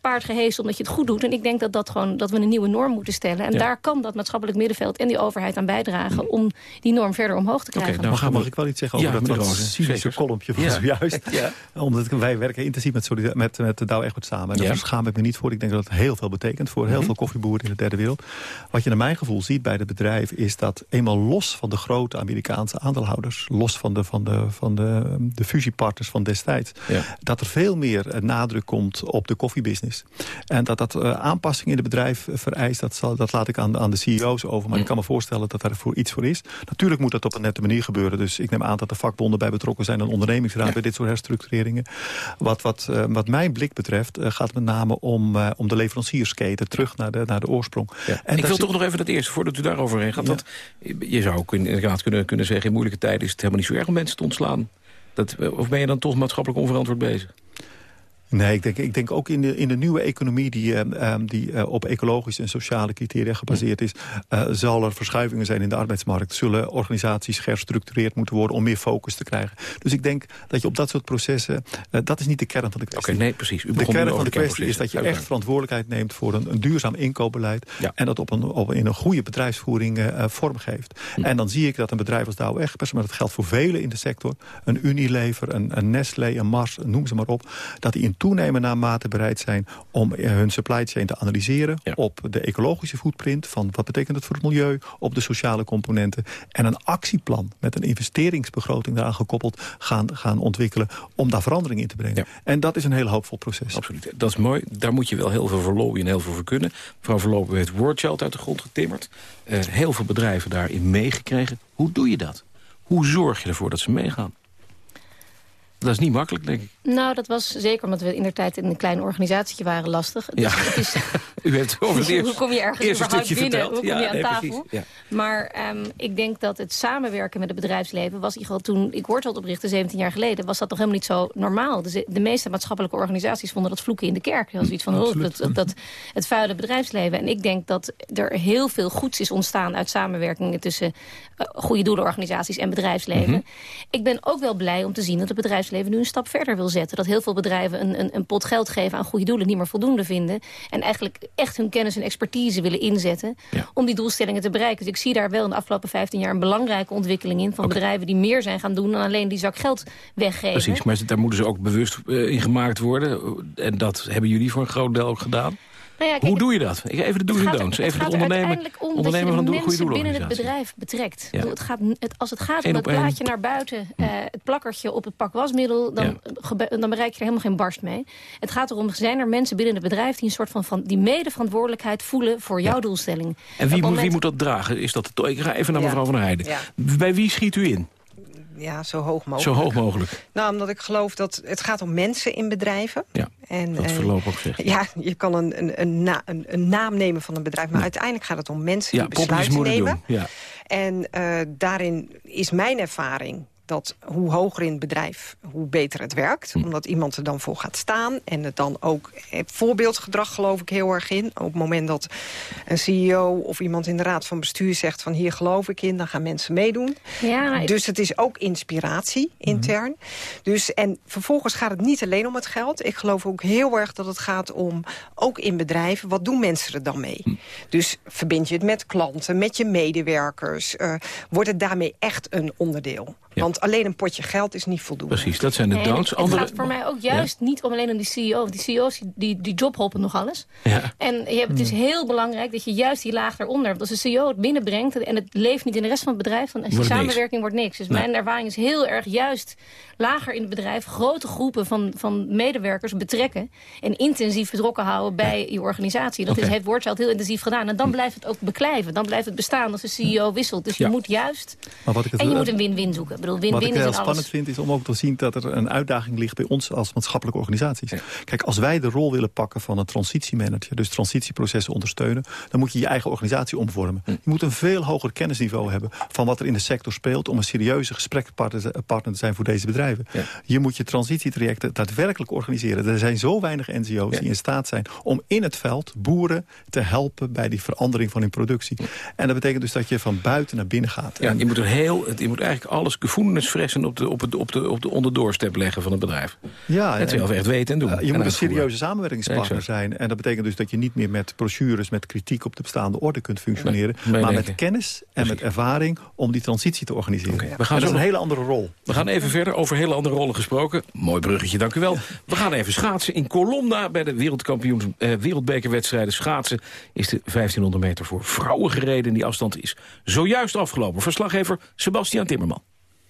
paard gehezen omdat je het goed doet. En ik denk dat, dat, gewoon, dat we een nieuwe norm moeten stellen. En daar kan dat maatschappelijk middenveld en die overheid aan bijdragen... Om die norm verder omhoog te krijgen. Okay, nou, mag ik wel iets zeggen over dat cynische kolompje van zojuist? Ja. Omdat wij werken intensief met, met, met de Douw Egbert samen. En daar schaam ik me niet voor. Ik denk dat het heel veel betekent voor heel mhm. veel koffieboeren in de derde wereld. Wat je naar mijn gevoel ziet bij het bedrijf... is dat eenmaal los van de grote Amerikaanse aandeelhouders... los van de, van de, van de, de fusiepartners van destijds... dat er veel meer nadruk komt op de koffiebusiness. En dat dat uh, aanpassingen in het bedrijf vereist... Dat, zal, dat laat ik aan, aan de CEO's over. Maar ik kan me voorstellen dat daar voor iets voor is. Natuurlijk moet dat op een nette manier gebeuren. Dus ik neem aan dat de vakbonden bij betrokken zijn... een ondernemingsraad bij dit soort herstructureringen. Wat, wat, uh, wat mijn blik betreft gaat met name om, om de leveranciersketen... terug naar de, naar de oorsprong. En ik wil toch nog even dat eerste, voordat u daarover heen gaat. Dat, je zou ook inderdaad kunnen, kunnen zeggen... in moeilijke tijden is het helemaal niet zo erg om mensen te ontslaan. Dat, of ben je dan toch maatschappelijk onverantwoord bezig? Nee, ik denk, ik denk ook in de, in de nieuwe economie die, uh, die uh, op ecologische en sociale criteria gebaseerd is... Uh, zal er verschuivingen zijn in de arbeidsmarkt. Zullen organisaties gestructureerd moeten worden om meer focus te krijgen. Dus ik denk dat je op dat soort processen... dat is niet de kern van de kwestie. Oké, nee, precies. U de kern van de, kwestie is dat je echt verantwoordelijkheid neemt... voor een, een duurzaam inkoopbeleid... Ja. en dat op een, op, in een goede bedrijfsvoering vormgeeft. Hm. En dan zie ik dat een bedrijf als Douwe Egberts... maar dat geldt voor velen in de sector... een Unilever, een, een Nestlé, een Mars, noem ze maar op... dat die in toenemende mate bereid zijn om eh, hun supply chain te analyseren... op de ecologische footprint van wat betekent het voor het milieu... op de sociale componenten en een actieplan met een investeringsbegroting daaraan gekoppeld gaan, gaan ontwikkelen... om daar verandering in te brengen. En dat is een heel hoopvol proces. Absoluut. Dat is mooi. Daar moet je wel heel veel voor lobbyen en heel veel voor kunnen. Mevrouw Verlopen heeft Wordchild uit de grond getimmerd. Uh, heel veel bedrijven daarin meegekregen. Hoe doe je dat? Hoe zorg je ervoor dat ze meegaan? Dat is niet makkelijk, denk ik. Nou, dat was zeker omdat we in der tijd in een klein organisatie waren lastig. Dus ja. het is, U heeft over het Hoe kom je ergens überhaupt binnen? Verteld. Hoe kom je aan tafel? Ja. Maar um, ik denk dat het samenwerken met het bedrijfsleven... was toen ik Wortelt oprichtte, 17 jaar geleden... was dat toch helemaal niet zo normaal. Dus de meeste maatschappelijke organisaties vonden dat vloeken in de kerk. Dat was iets van oh, dat, dat, het vuile bedrijfsleven. En ik denk dat er heel veel goeds is ontstaan... uit samenwerkingen tussen uh, goede doelenorganisaties en bedrijfsleven. Mm Ik ben ook wel blij om te zien dat het bedrijfsleven nu een stap verder wil zetten. Dat heel veel bedrijven een, een, een pot geld geven aan goede doelen... niet meer voldoende vinden. En eigenlijk echt hun kennis en expertise willen inzetten... om die doelstellingen te bereiken. Dus ik zie daar wel in de afgelopen 15 jaar... een belangrijke ontwikkeling in van bedrijven die meer zijn gaan doen... dan alleen die zak geld weggeven. Precies, maar daar moeten ze ook bewust uh, in gemaakt worden. En dat hebben jullie voor een groot deel ook gedaan. Nou ja, Hoe doe je dat? Even de do's en don'ts. Even het, ondernemen, om ondernemen van een goede doel binnen het bedrijf betrekt. Het gaat, het, als het gaat om het plaatje naar buiten, uh, het plakkertje op het pak wasmiddel... Dan, dan bereik je er helemaal geen barst mee. Het gaat erom, zijn er mensen binnen het bedrijf... die een soort van, van die mede-verantwoordelijkheid voelen voor jouw doelstelling. En wie, moet, wie moet dat dragen? Is dat de, ik ga even naar mevrouw Van der Heijden. Bij wie schiet u in? Ja, zo hoog mogelijk. Zo hoog mogelijk. Nou, omdat ik geloof dat het gaat om mensen in bedrijven. Ja, en, dat verloop ook zeg. Ja, je kan een, een, een, een, een naam nemen van een bedrijf... maar uiteindelijk gaat het om mensen die besluiten nemen. Doen. Ja. En uh, daarin is mijn ervaring dat hoe hoger in het bedrijf, hoe beter het werkt. Hm. Omdat iemand er dan voor gaat staan. En het dan ook eh, voorbeeldgedrag geloof ik heel erg in. Op het moment dat een CEO of iemand in de raad van bestuur zegt... van hier geloof ik in, dan gaan mensen meedoen. Ja, dus het is ook inspiratie hm. intern. Dus, en vervolgens gaat het niet alleen om het geld. Ik geloof ook heel erg dat het gaat om, ook in bedrijven... wat doen mensen er dan mee? Hm. Dus verbind je het met klanten, met je medewerkers. Uh, wordt het daarmee echt een onderdeel? Want alleen een potje geld is niet voldoende. Precies, dat zijn de nee, Het gaat voor mij ook juist niet om alleen om die CEO. Die CEO's die, die jobhoppen nog alles. Ja. En je hebt, het is heel belangrijk dat je juist die laag eronder... want als de CEO het binnenbrengt en het leeft niet in de rest van het bedrijf... dan is die samenwerking wordt niks. Dus mijn ervaring is heel erg juist lager in het bedrijf... grote groepen van, van medewerkers betrekken... en intensief betrokken houden bij je organisatie. Dat is, heeft Wordchild heel intensief gedaan. En dan hm. blijft het ook beklijven. Dan blijft het bestaan als de CEO wisselt. Dus je moet juist... Maar wat ik het en je moet een win-win zoeken. Ik bedoel, win-win ik heel alles. spannend vind is om ook te zien dat er een uitdaging ligt bij ons als maatschappelijke organisaties. Kijk, als wij de rol willen pakken van een transitiemanager, dus transitieprocessen ondersteunen, dan moet je je eigen organisatie omvormen. Hm. Je moet een veel hoger kennisniveau hebben van wat er in de sector speelt om een serieuze gesprekspartner partner te zijn voor deze bedrijven. Je moet je transitietrajecten daadwerkelijk organiseren. Er zijn zo weinig NGO's die in staat zijn om in het veld boeren te helpen bij die verandering van hun productie. En dat betekent dus dat je van buiten naar binnen gaat. Ja, je moet, er heel, je moet eigenlijk alles gevoelensfressen op de, op, het, op, de, op de onderdoorstep leggen van het bedrijf. Ja, het zelf echt weten en doen. Uh, je en moet een serieuze samenwerkingspartner zijn. En dat betekent dus dat je niet meer met brochures, met kritiek op de bestaande orde kunt functioneren. Nee, maar met kennis en met ervaring om die transitie te organiseren. We gaan en dat zo is een hele andere rol. We gaan even verder over hele andere rollen gesproken. Mooi bruggetje, dank u wel. We gaan even schaatsen. In Colomna bij de wereldkampioens, eh, wereldbekerwedstrijden schaatsen... is de 1500 meter voor vrouwen gereden. En die afstand is zojuist afgelopen. Verslaggever Sebastian Timmerman.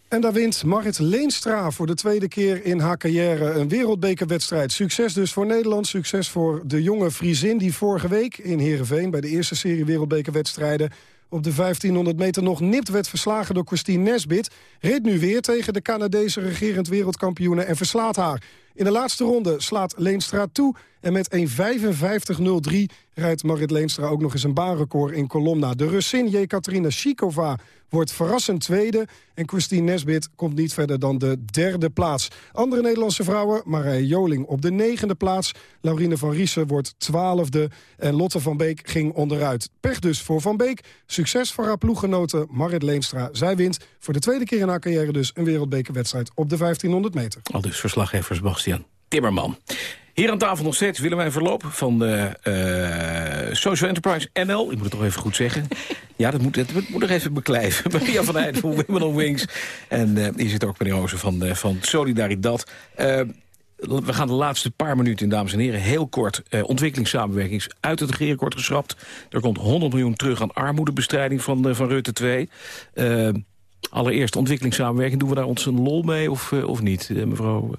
En daar wint Marit Leenstra voor de tweede keer in haar carrière een wereldbekerwedstrijd. Succes dus voor Nederland, succes voor de jonge Friesin... die vorige week in Heerenveen bij de eerste serie wereldbekerwedstrijden... op de 1500 meter nog nipt werd verslagen door Christine Nesbit... reed nu weer tegen de Canadese regerend wereldkampioene en verslaat haar. In de laatste ronde slaat Leenstra toe en met 1.55.03 rijdt Marit Leenstra ook nog eens een baanrecord in Colomna. De Russin Jekaterina Shikova wordt verrassend tweede... en Christine Nesbit komt niet verder dan de derde plaats. Andere Nederlandse vrouwen, Marije Joling op de negende plaats... Laurine van Riesen wordt twaalfde en Lotte van Beek ging onderuit. Pech dus voor Van Beek. Succes voor haar ploeggenote Marit Leenstra. Zij wint voor de tweede keer in haar carrière dus... een wereldbekerwedstrijd op de 1500 meter. Al dus verslaggever Sebastian Timmerman. Hier aan tafel nog steeds Willemijn Verloop van de eh, Social Enterprise NL. Ik moet het toch even goed zeggen. Ja, dat moet, dat moet nog even beklijven. Maria van Heijden van Women on Wings. En eh, hier zit ook meneer Rozen van, eh, van Solidaridad. We gaan de laatste paar minuten in, dames en heren. Heel kort, eh, ontwikkelingssamenwerking is uit het regeerakkoord geschrapt. Er komt 100 miljoen terug aan armoedebestrijding van, van Rutte 2. Eh, allereerst ontwikkelingssamenwerking. Doen we daar ons een lol mee of, of niet, mevrouw,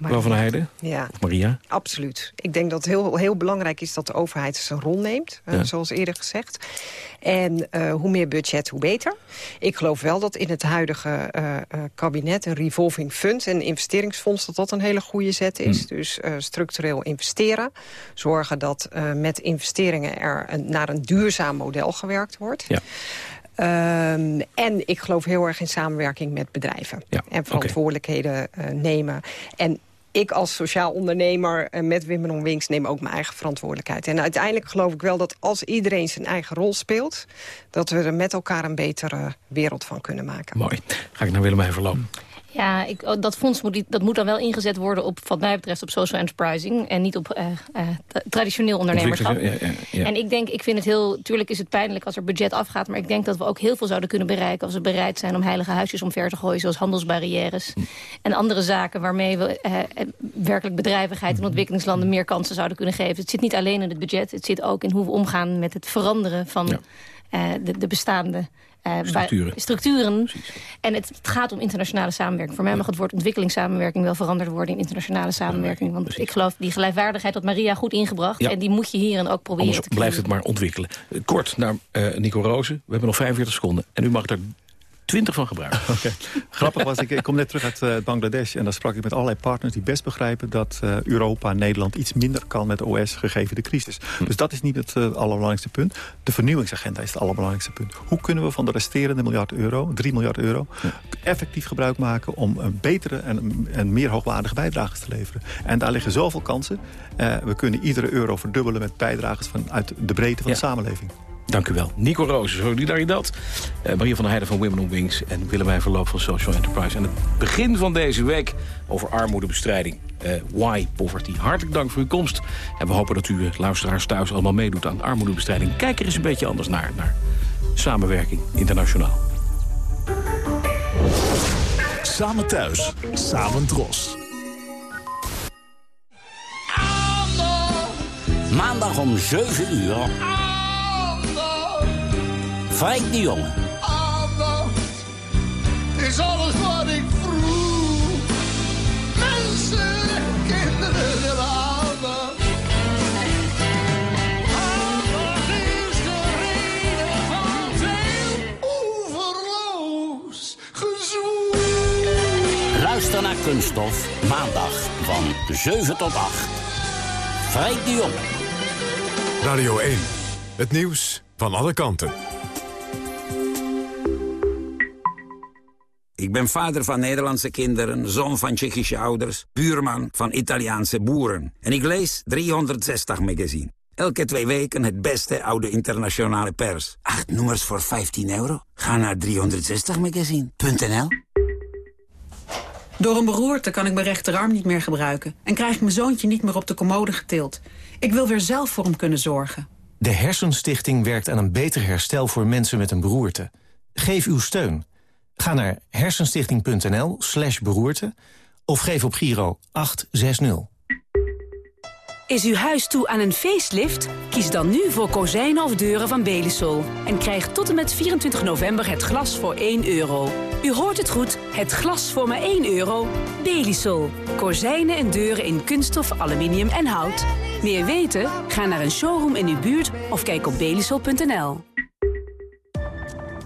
mevrouw van Heijden? Ja, Of Maria? absoluut. Ik denk dat het heel, heel belangrijk is dat de overheid zijn rol neemt. eh, Ja. Zoals eerder gezegd. En eh, hoe meer budget, hoe beter. Ik geloof wel dat in het huidige eh, kabinet... een revolving fund en investeringsfonds... dat dat een hele goede zet is. Dus eh, structureel investeren. Zorgen dat met investeringen er een- naar een duurzaam model gewerkt wordt. Ja. Ehm, en ik geloof heel erg in samenwerking met bedrijven. en verantwoordelijkheden nemen. En ik als sociaal ondernemer eh, met Women on Wings neem ook mijn eigen verantwoordelijkheid. En uiteindelijk geloof ik wel dat als iedereen zijn eigen rol speelt... dat we er met elkaar een betere wereld van kunnen maken. Mooi. Ga ik naar Willemijn Verloop. Ja, ik, oh, dat fonds moet, dat moet dan wel ingezet worden op, wat mij betreft, op social enterprising. En niet op eh, eh, tra- traditioneel ondernemerschap. Ontwikkeling, ja, ja, ja. En ik denk, ik vind het heel, tuurlijk is het pijnlijk als er budget afgaat. Maar ik denk dat we ook heel veel zouden kunnen bereiken als we bereid zijn om heilige huisjes omver te gooien. Zoals handelsbarrières. Hm. En andere zaken waarmee we eh, werkelijk bedrijvigheid Hm. in ontwikkelingslanden meer kansen zouden kunnen geven. Het zit niet alleen in het budget. Het zit ook in hoe we omgaan met het veranderen van de, de bestaande eh, Structuren. structuren. En het, het gaat om internationale samenwerking. Voor mij mag het woord ontwikkelingssamenwerking wel veranderd worden in internationale samenwerking. Want ik geloof die gelijkwaardigheid had Maria goed ingebracht. Ja. En die moet je hierin ook proberen Anders te blijft het maar ontwikkelen. Kort naar eh, Nico Rozen. We hebben nog 45 seconden. En u mag er 20 van gebruiken. Oké. Grappig was, ik, ik kom net terug uit eh, Bangladesh... en daar sprak ik met allerlei partners die best begrijpen... dat eh, Europa en Nederland iets minder kan met OS gegeven de crisis. Dus dat is niet het eh, allerbelangrijkste punt. De vernieuwingsagenda is het allerbelangrijkste punt. Hoe kunnen we van de resterende miljard euro, 3 miljard euro... effectief gebruik maken om een betere en, en meer hoogwaardige bijdrages te leveren? En daar liggen zoveel kansen. We kunnen iedere euro verdubbelen met bijdrages vanuit de breedte van de samenleving. Dank u wel. Nico Rozen, Solidaridad. Uh, Maria van der Heijden van Women on Wings. En Willemijn Verloop van Social Enterprise. En het begin van deze week over armoedebestrijding. Uh, why Poverty. Hartelijk dank voor uw komst. En we hopen dat u, uh, luisteraars thuis, allemaal meedoet aan armoedebestrijding. Kijk er eens een beetje anders naar. Naar samenwerking internationaal. Samen thuis, samen dros. Maandag om 7 uur. Frank de Jonge. Aandacht is alles wat ik vroeg. Mensen, kinderen willen aandacht. Aandacht is de reden van veel oeverloos gezoek. kunststof. Maandag van 7 tot 8. Freek de Jong. Radio 1. Het nieuws van alle kanten. Ik ben vader van Nederlandse kinderen, zoon van Tsjechische ouders... buurman van Italiaanse boeren. En ik lees 360 magazine. Elke twee weken het beste oude internationale pers. Acht nummers voor 15 euro? Ga naar 360magazine.nl Door een beroerte kan ik mijn rechterarm niet meer gebruiken... en krijg ik mijn zoontje niet meer op de commode getild. Ik wil weer zelf voor hem kunnen zorgen. De Hersenstichting werkt aan een beter herstel voor mensen met een beroerte. Geef uw steun. Ga naar hersenstichting.nl slash beroerte... of geef op Giro 860. Is uw huis toe aan een facelift? Kies dan nu voor kozijnen of deuren van Belisol. En krijg tot en met 24 november het glas voor 1 euro. U hoort het goed, het glas voor maar 1 euro. Belisol. Kozijnen en deuren in kunststof, aluminium en hout. Meer weten? Ga naar een showroom in uw buurt of kijk op belisol.nl.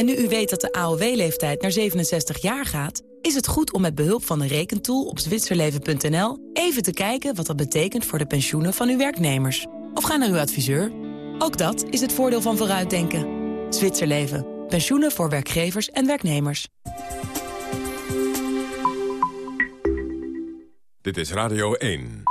En nu u weet dat de AOW-leeftijd naar 67 jaar gaat... is het goed om met behulp van de rekentool op zwitserleven.nl... even te kijken wat dat betekent voor de pensioenen van uw werknemers. Of ga naar uw adviseur. Ook dat is het voordeel van vooruitdenken. Zwitserleven. Pensioenen voor werkgevers en werknemers. Dit is Radio 1.